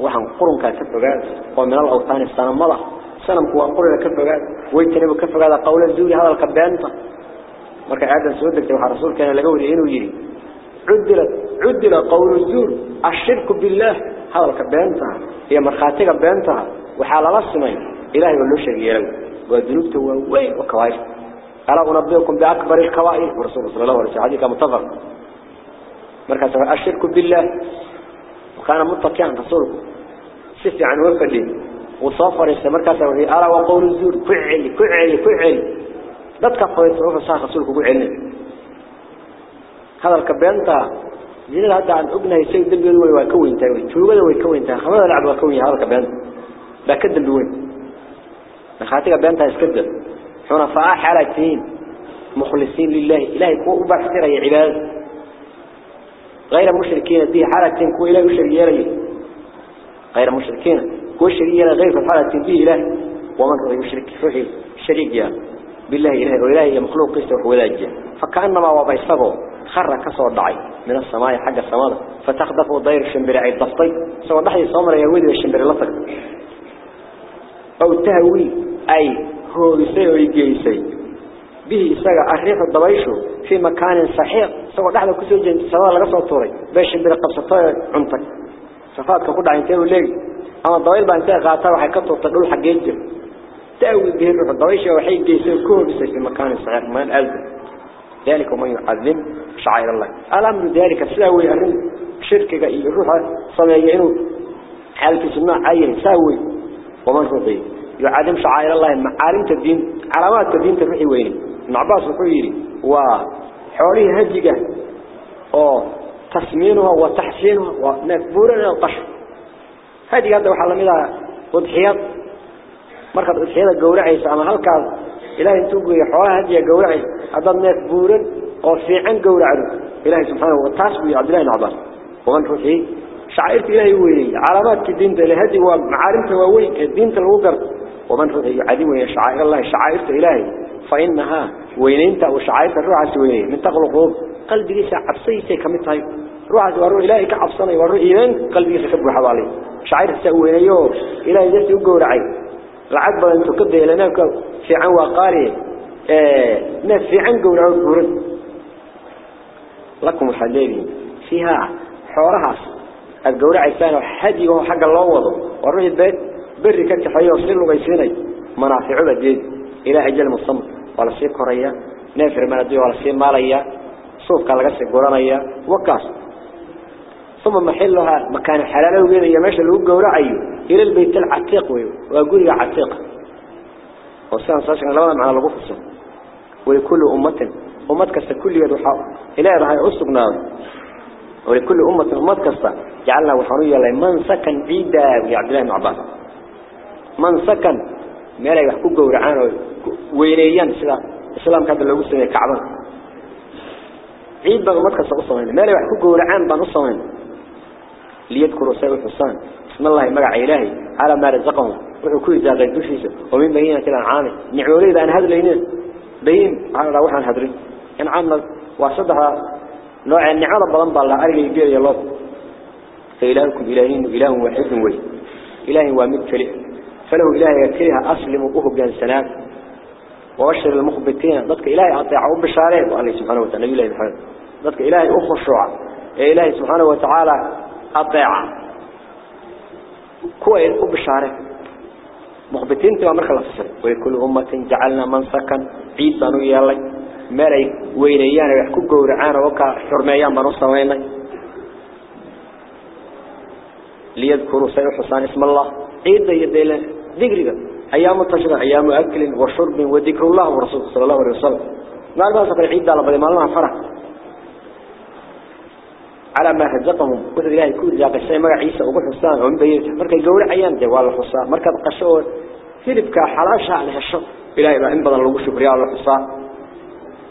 وحن قرن كفقاد ومن الأوطان السنة مضى. سنم كوا قرن كفقاد ويتنبوا كفقاد قول الزوري هذا القبانطة marka aadan soo degtay waxa rasuulkeena laga wariyay inuu yiri عدنا قول الزور. الشرك بالله. هذا كبانتا هي مرخاتك بانتا وحال رسمي إلهي من نشر يلو وذنوبته ووي وكوائف. ألا أنبئكم بأكبر الكوائف. ورسول الله صلى الله عليه وسلم كمتظر الشرك بالله. وكان متقيا رسوله. سيسي عن وفده وصفر مركز وهي ألا وقول الزور. فعلي فعلي فعلي لا تكفى يسعوه فساق رسولك هذا الكبانتا جيل هذا عن ابن يسوي دم بين ويكوين تاوي شو بده ويكوين تاوي خمسة لعب ويكوين هذا كبين بكد اللون نخاتي كبين تاوي كد حنا فاح على تين مخلصين لله. إلهي كو بحثر يا عباد. غير مشركين. دي حالة تين كو إلهي وشريين غير مشركين. كو شريين غير فحالة تين دي إلهي ومن كو يشرك فحي شريك يا. بالله إلهي وإلهي مخلوق. قصة وإلهي فكأنما وضع صغو خر كسر ضعي من السماء حق السماء. فتخدف ضير الشمبر أي الضفطي سوى ضحي صمر يهودي والشمبر لطق. أو تهوي. أي هو يسير ويجيسي به إساق الريح الضبيشه في مكان صحيح. سوى ضحي كسر جنت سواء لقصة طوري. باش الشمبر قبصة عنطك صفاتك كل عينتين وليه أما الضويل بانتهي غاطر وحيكتر تقول حق يجب. تأوي به الروح الضويشة وحي جيسر كوه بس في مكان صحيح. ما الألبه ذلك ومن يعظم شعائر الله. الأمر ذلك ساوي أرن شركة الروح صميعينه حالك سماع عين ساوي ومن رضي يعظم شعائر الله. معالم الدين؟ علامات الدين تروحي وين؟ ابن عباس الحويري وحواليه هجقة أو تسمينها وتحسينها ونكبورنا القشر هذه هذا وحال من وضحيات markaad udxiyada gowracayso ama halkaas ilaahay intuu geeyo xoolaha hadiya هذا نيت بورن أو في عن جور عرض إله سبحانه وتعالى عبد الله نعبد وأنت فيه شعائر إله وين علامات الدين لهذه ومعارف وين الدين الوجر وأنت فيه عدي وين شعائر الله. شعائر إله فإنها وين أنت أو شعائر الرعاة وين من تغلقهم قلب ليس عبسيس كم تاي رعاة وروح إله كعبسنا وروح إيمان قلب ليس خبر حوالي. شعائر سوين يوم. إله يس يجور عين العقبة أنتم كذب لنا في عن نفي عن قول عبورت لكم الحليلين فيها حورها القول عيسان وحدي وحق الله وضع وروح البيت بري كانت حيوة وصل له بيسيني منافع بديد. إلى عجل مصمت ولا شيء كرية نافر من الدول ولا شيء مالية صوف كالغسة قرانية وكاس. ثم محلها مكان حلال وين يمشي له قول عيوه إلى البيت العتيق ويقول يا عتيق. وسان صاشن لونا معنا لغفصه ولكل أمة أمة كست كل يد وحا إلى راي اسقنا ولكل أمة أمة كست جعلنا وحريا لمن سكن عيدا يا عبد الله بن من سكن oo weyneeyaan sida islaamka hadda lagu sameeyay kacbada ciid baan umad kasta u sameeyay meel ay wax ku gowracaan baan u sameeyay ليذكروا سيد الحسان. بسم الله مقع إلهي. على ما رزقهم. وحو كل ذا غير دوشيسة ومن بينة الأنعام نعولي ذا أن هذا لينين بين على روحان هدرين أنعام وصدها نوع النعام بلن بالله أرغي يجير يا الله فإلهكم إلهين إله واحد وي إله وامد كليه فله إله يكليها أسلم وأهب جان سلام وبشر المخبتين. ضدك إلهي أطيعوا بشارين وقال سبحانه وتعالى. إلهي بحاله ضدك إلهي أخر الشعى إلهي سبحانه وتعالى أطيعا كوا يلقوا بشارة مخبتين تبا مركا لفصل ولكل أمة جعلنا منسكا. عيد بانو يالي مالي وينيان ويحكو قورعان وكا حرميان بانو سوينا ليذكروا سيد حسان اسم الله عيد يديلا ذكرك أيام التشرع أيام أكل وشرب وذكر الله ورسول صلى الله عليه وسلم ما ما سكر عيد على بدي ما لنا فرح على ما رزقهم وذ الله يكون ذاك الشيء عيسى أبو حسان ومن بيته مركا يقول عيان جوال الحصان مركا قشور فيلبك حلاش على الشر إلهي ما إنبضى بدل لغو شكريا على الحصة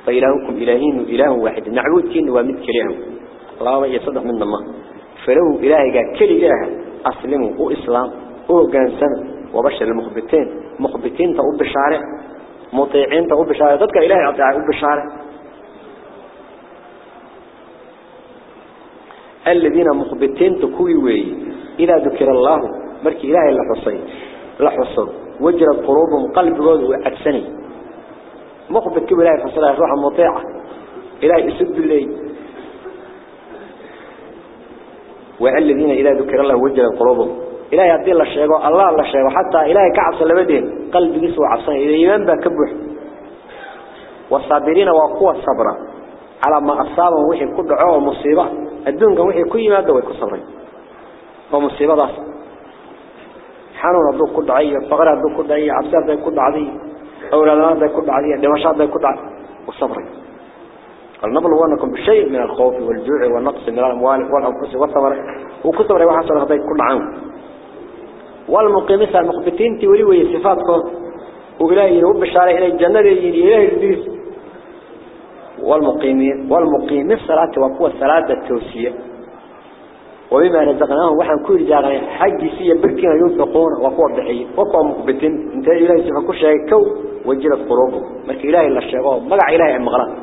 فإلهكم إلهين وإله واحد. نعودكين ومد كليهم الله يصدق من الله. فلو إلهي قال كل إله أسلمه هو إسلام هو وقانسان وبشر المخبتين. مخبتين تقوب بشارع. مطيعين تقوب بشارع. ضدك إلهي أطيع عطيعوب بشارع. الذين مخبتين تكوي وي. إذا ذكر الله مركي إلهي لحصي لحصد وجرت قلوبهم قلب قلوب وأكسني. مخبت كبير إلهي فصلها روحا مطيعة. إلهي يسد الليل والذين إذا ذكر الله وجرت قلوبهم. إلهي يعطي الله الشيء الله الله الشيء حتى إلهي كعب لبدين قلب يسوى عصاني إذا إيمان بكبح والصابرين وقوة الصبر على ما أصابهم وحي كل عوى مصيبة. الدنيا وحي كل ما دوي كصبرين ومصيبة حنون هذو كل عية فقر هذو كل عية عبسات هذو كل عذية أولادنا هذو كل عذية دمشات هذو كل عذية والصبرين ولنبلونكم بشيء من الخوف والجوع والنقص من الأموال والأنفس والثمر وكثر وحصل هذي كل عام. والمقيمين المخبتين تولي وهي صفاتكم وإلهي ينوب بشارة إلى الجنة إلهي الديس والمقيمين والمقيم الصلاة وقوة الصلاة التوسية. وبما رزقناهم وحن كل جاغني حج سيا بركنا ينفقون وقوة بحي وقوة مقبتين انت إلهي سيفا كل شيء كو وجلت قلوبهم. ملك إلهي إلا الشيطان مقع إلهي المغران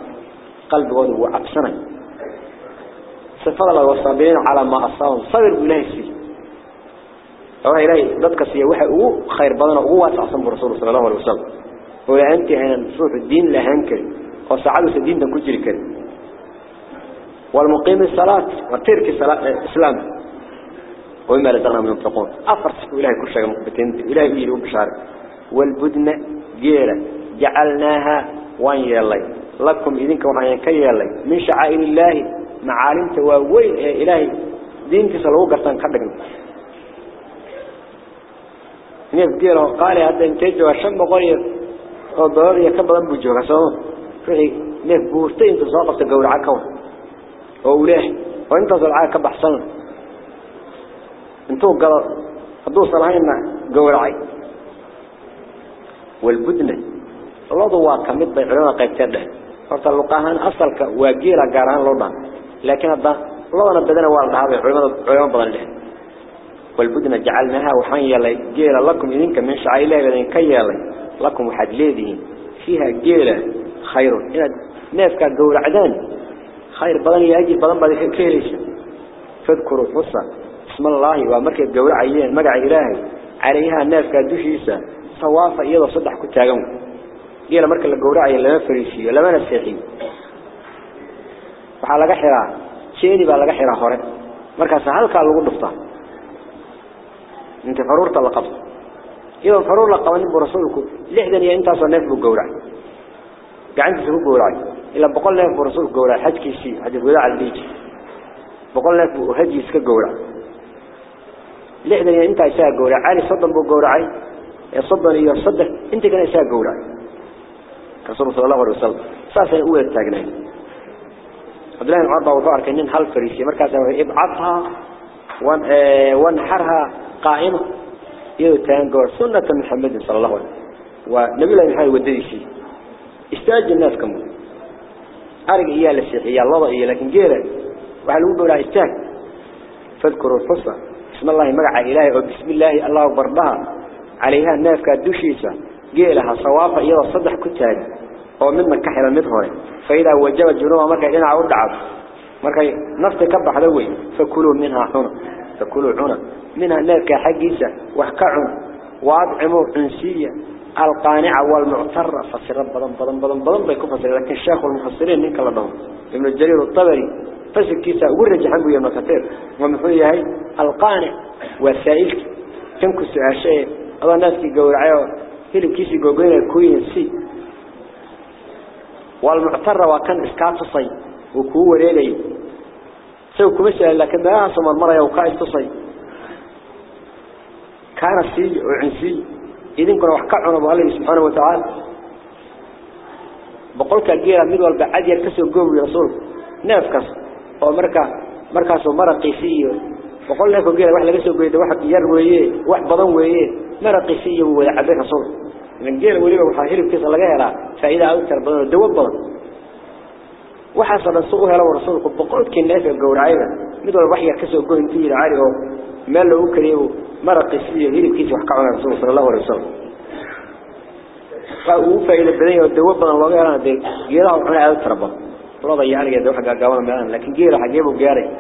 قلب غضو وعبسنا سفر الله والصابرين على ما أصابهم. صبر إلهي سي أو إلهي ضدك سيا وحي أو خير بدنا أو واسع صنب رسول صلى الله عليه وسلم. ولا أنت هنا نصوح الدين لهنكر وسعادة الدين ده كجري كده والمقيم الصلاة وترك الصلاة الإسلام. وإما رزقنا من ينفقون. أفرس إلهي كل شيء مقبتين إلهي بيلو بشارك. والبدن جيرة جعلناها وان يلي. لكم إذنك وحيان كي يلي. من شعائر الله معالم تواوين إلهي. دينك سلوه قرطان كدقنا نيف جيرة قال هذا انتجوا وشم بغير. وضروري كبضا بجوغة سوى فيه نيف بورتين تصاقب تقول عكوه. وولاه وانت صلعا كبحصن انتو قال هدو صلعين قورعي والبدنة. الله ضوا كمد بيعلونا قيبتين له فرط اللقاهان أصلك واجيلا قارهان لوضان لكن هذا الله أنا بدنا وارد هذا علماء بدن له والبدنة جعلناها وحن يلي جيلا لكم إذنك من شعائله لذين كي يلي لكم وحد ليدين فيها جيلا خير. إن نافك قورعدان خير بدن يأجي بدن بدن كيريش فاذكروا حصة اسم الله ومركز الجورة عيين مقع إلهي عليها الناس كدوشيسة صوافة إيضا صدح كتاقون قيل مركز الجورة عيين لما نسيحي laga xiraa jeedi baa laga xiraa hore markaas halkaa lagu dhuftaa inta faruurta la qabto iyadoo faruur la qabanin buu rasuulku lixdan iyo intaasoo neef buu gowracay gacantiisa ku gowracay إلا بقول له برسول جورا حج كيسي حج الوداع البيج بقول له هجي سك جورا لحدا أنت إساء جورا علي صدق بجورا عي يصدق يصدق أنت كان إساء جورا كرسول صلى الله عليه وسلم. ساسا أول التاجنين عبد الله وضعر كنين هل فريسي. مركز ابعثها وان آه وانحرها قائمة. يوتان جور سنة محمد صلى الله عليه وسلم. ونبي الله محمد ودي شيء استاج الناس كم؟ أرق إياه للسيحية الله إياه لكن جيرا وحلو بولا استاج فاذكروا الحصة بسم الله مقع إلهي وبسم الله الله أكبر عليها الناس كدوشيسة جيلها صوافة إياه صدح كتاب. ومما كحل المظهر فإذا وجبت جنوبها مركا إنا عود عب مركا نفط كبح ذوي فكلوا منها حنا فكلوا عنا منها الناس كحقيسة. وحكعوا. وأطعموا عنسية القانعة والمعترة فسر بدن بدن بدن بدن بيكون فسر لكن الشيخ والمفسرين نك الله دهم ابن الجرير الطبري فسر كيسا ورج حنبه يوم كثير ومحوية هي القانع والسائل. تنكو السؤال شيء الله الناس كي قول عيو. هلو كيسي قوقين الكوين سي. والمعترة وكان اسكاتصي وكو وريلي. سوى كمسألة لكن لا يعصم المرة يوكا استصي كان السي وعنسي إذن كنا وحكعنا بالله سبحانه وتعالى. بقولك الجيرة مد والبعد يركسوا الجو رسول نافكس أو مركا مركز ومرقيسي بقول لك الجيرة واحد لقسوا جيد واحد يرويه واحد بضم ويه مرقيسي ولا عبد رسول من جيرة وليه وحاهر كيس الله جهلا فإذا أوتر بدن دوب بدن وحصل السوق هلا ورسولك بقولك الناس الجو عيبة مد والوحي يركسوا الجو انتي عالي ما له كريه مرقيسي هيرب كيس وحكعنا رسول صلى الله عليه وسلم. فهو فإلى البداية والدواب بدن الله جهلا ده جيرة وحنا عيبة تربى الله ضيعني جد وحق جاوانا مالان لكن جيرة حجيبه جاري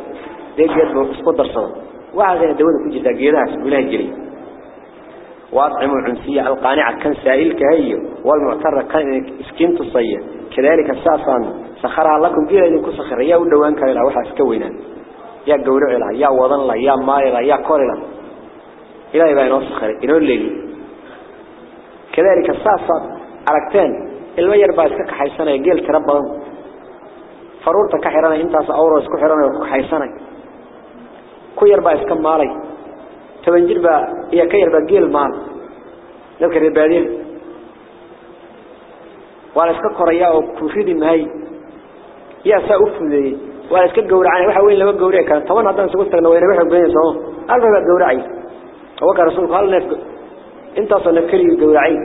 دي جيد بسقدر صوت وهذا دولة كجدا جيدها سبيلها جري وأطعم العنسية القانعة كان سائلك هي والمعترة كان اسكين تصية كذلك الساسان. سخرها لكم إلى إن كسخر يا ودوان كان إلى واحد سكوينا يا جورع له يا وضن له يا ماي له يا كور له إلى يبقى نسخر إنه اللي كذلك الساسان أركتين المير باسك حيسنا يجيل كربهم فرورتا كحيرنا انت أورو اسكو حيرنا حيسنا كوير باسك مالي toban jir baa iyo ka yar baa geel maal dadka reer baadiil waa la iska korayaa oo ku ridi mahay yaa saa u fudeeyey waa iska gowracay waxa weyn lama gowraci karo. Toban haddaan isugu tagno wayna waxa goynaysa soo hal baa gowracay waka rasuulku hal neef intaasoo neef keligii gowracay.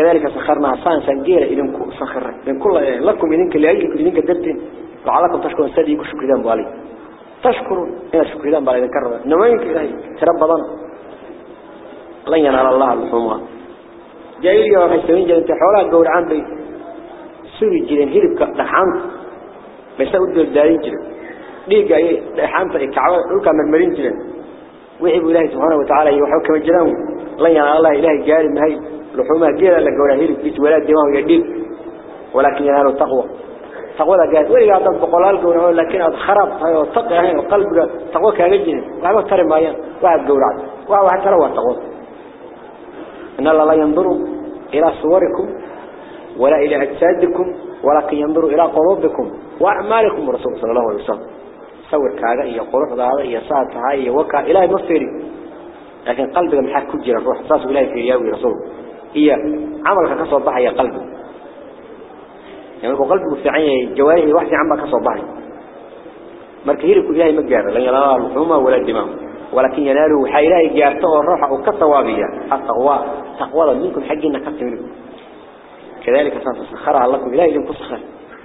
كذلك سخرنا سان سنجيرا إذن سخر من كل لكم إذنك لأجلكم إذنك درتين لعلكم تشكرون سدي كشكر ذنب عليه تشكروا إن شكر ذنب عليه ذكر نمينك إلهي تربضان لن ينال الله الحمى جايلي وحي سمين جلن تحولات قول عام بي سوري جلن هيربك لحانت بس أودوا الدارين جلن ليقا إيه لحانت إكعوة لك مرمرين جلن وحب إلهي سبحانه وتعالى يوحوك من جلن لن ينال الله إلهي جارب هاي لحومها جيلا لقولا هيرب بيت ولا دماغ يديك ولكن ينال التقوى تقوى قال وإذا عدد بقلال قوله لكن خراب هاي وتقى هاي وقلب تقوى كاجين وعلى ترى مايا واحد قورعد واحد ترى وتقوى إن الله لا ينظر إلى صوركم ولا إلى أجسادكم ولكن ينظر إلى قلوبكم وأعمالكم ورسول صلى الله عليه وسلم. صور كذا هي قلوب هذا هي صاد هاي وكا إلهي مصيري لكن قلبك محك كجرا روح صاص إلهي في ياوي رسول. هي عملك كسر ضحية قلبك يعني قلبه في عين جوارحه واحد عم كسر ضحية مركهيرك إلهي مجار لن ينال الحمى ولا الدماء ولكن يناله حيلاي جارته الروح وكالثوابية التقوى تقوى منكم حقنا كفت منكم كذلك سخرها لكم إلهي لم تسخر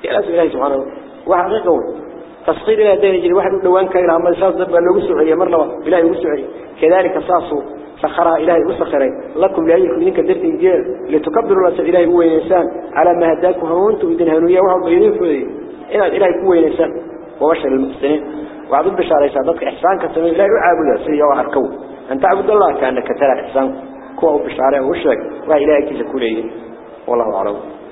جلس إلهي سبحانه وحقيقه تسخير إلى دين يجري واحد لوان كان عمل ساس دب لو سعي مرة إلهي وسعي كذلك ساسه سخرها إلهي وسخري لكم لأيكم إنك درت إنجيل لتكبروا الله إلهي هو إنسان. على ما هداكم هونتم إذن هنوية وهم بينين فيه إن إلهي هو إنسان. وبشر المحسنين. وعبد بشار يساعدك إحسان كتنوي إلهي وعابد سيئة وحركو أن تعبد الله كأنك ترى إحسان. كوه بشاره وشرك. وإلهي كيس كله والله أعلم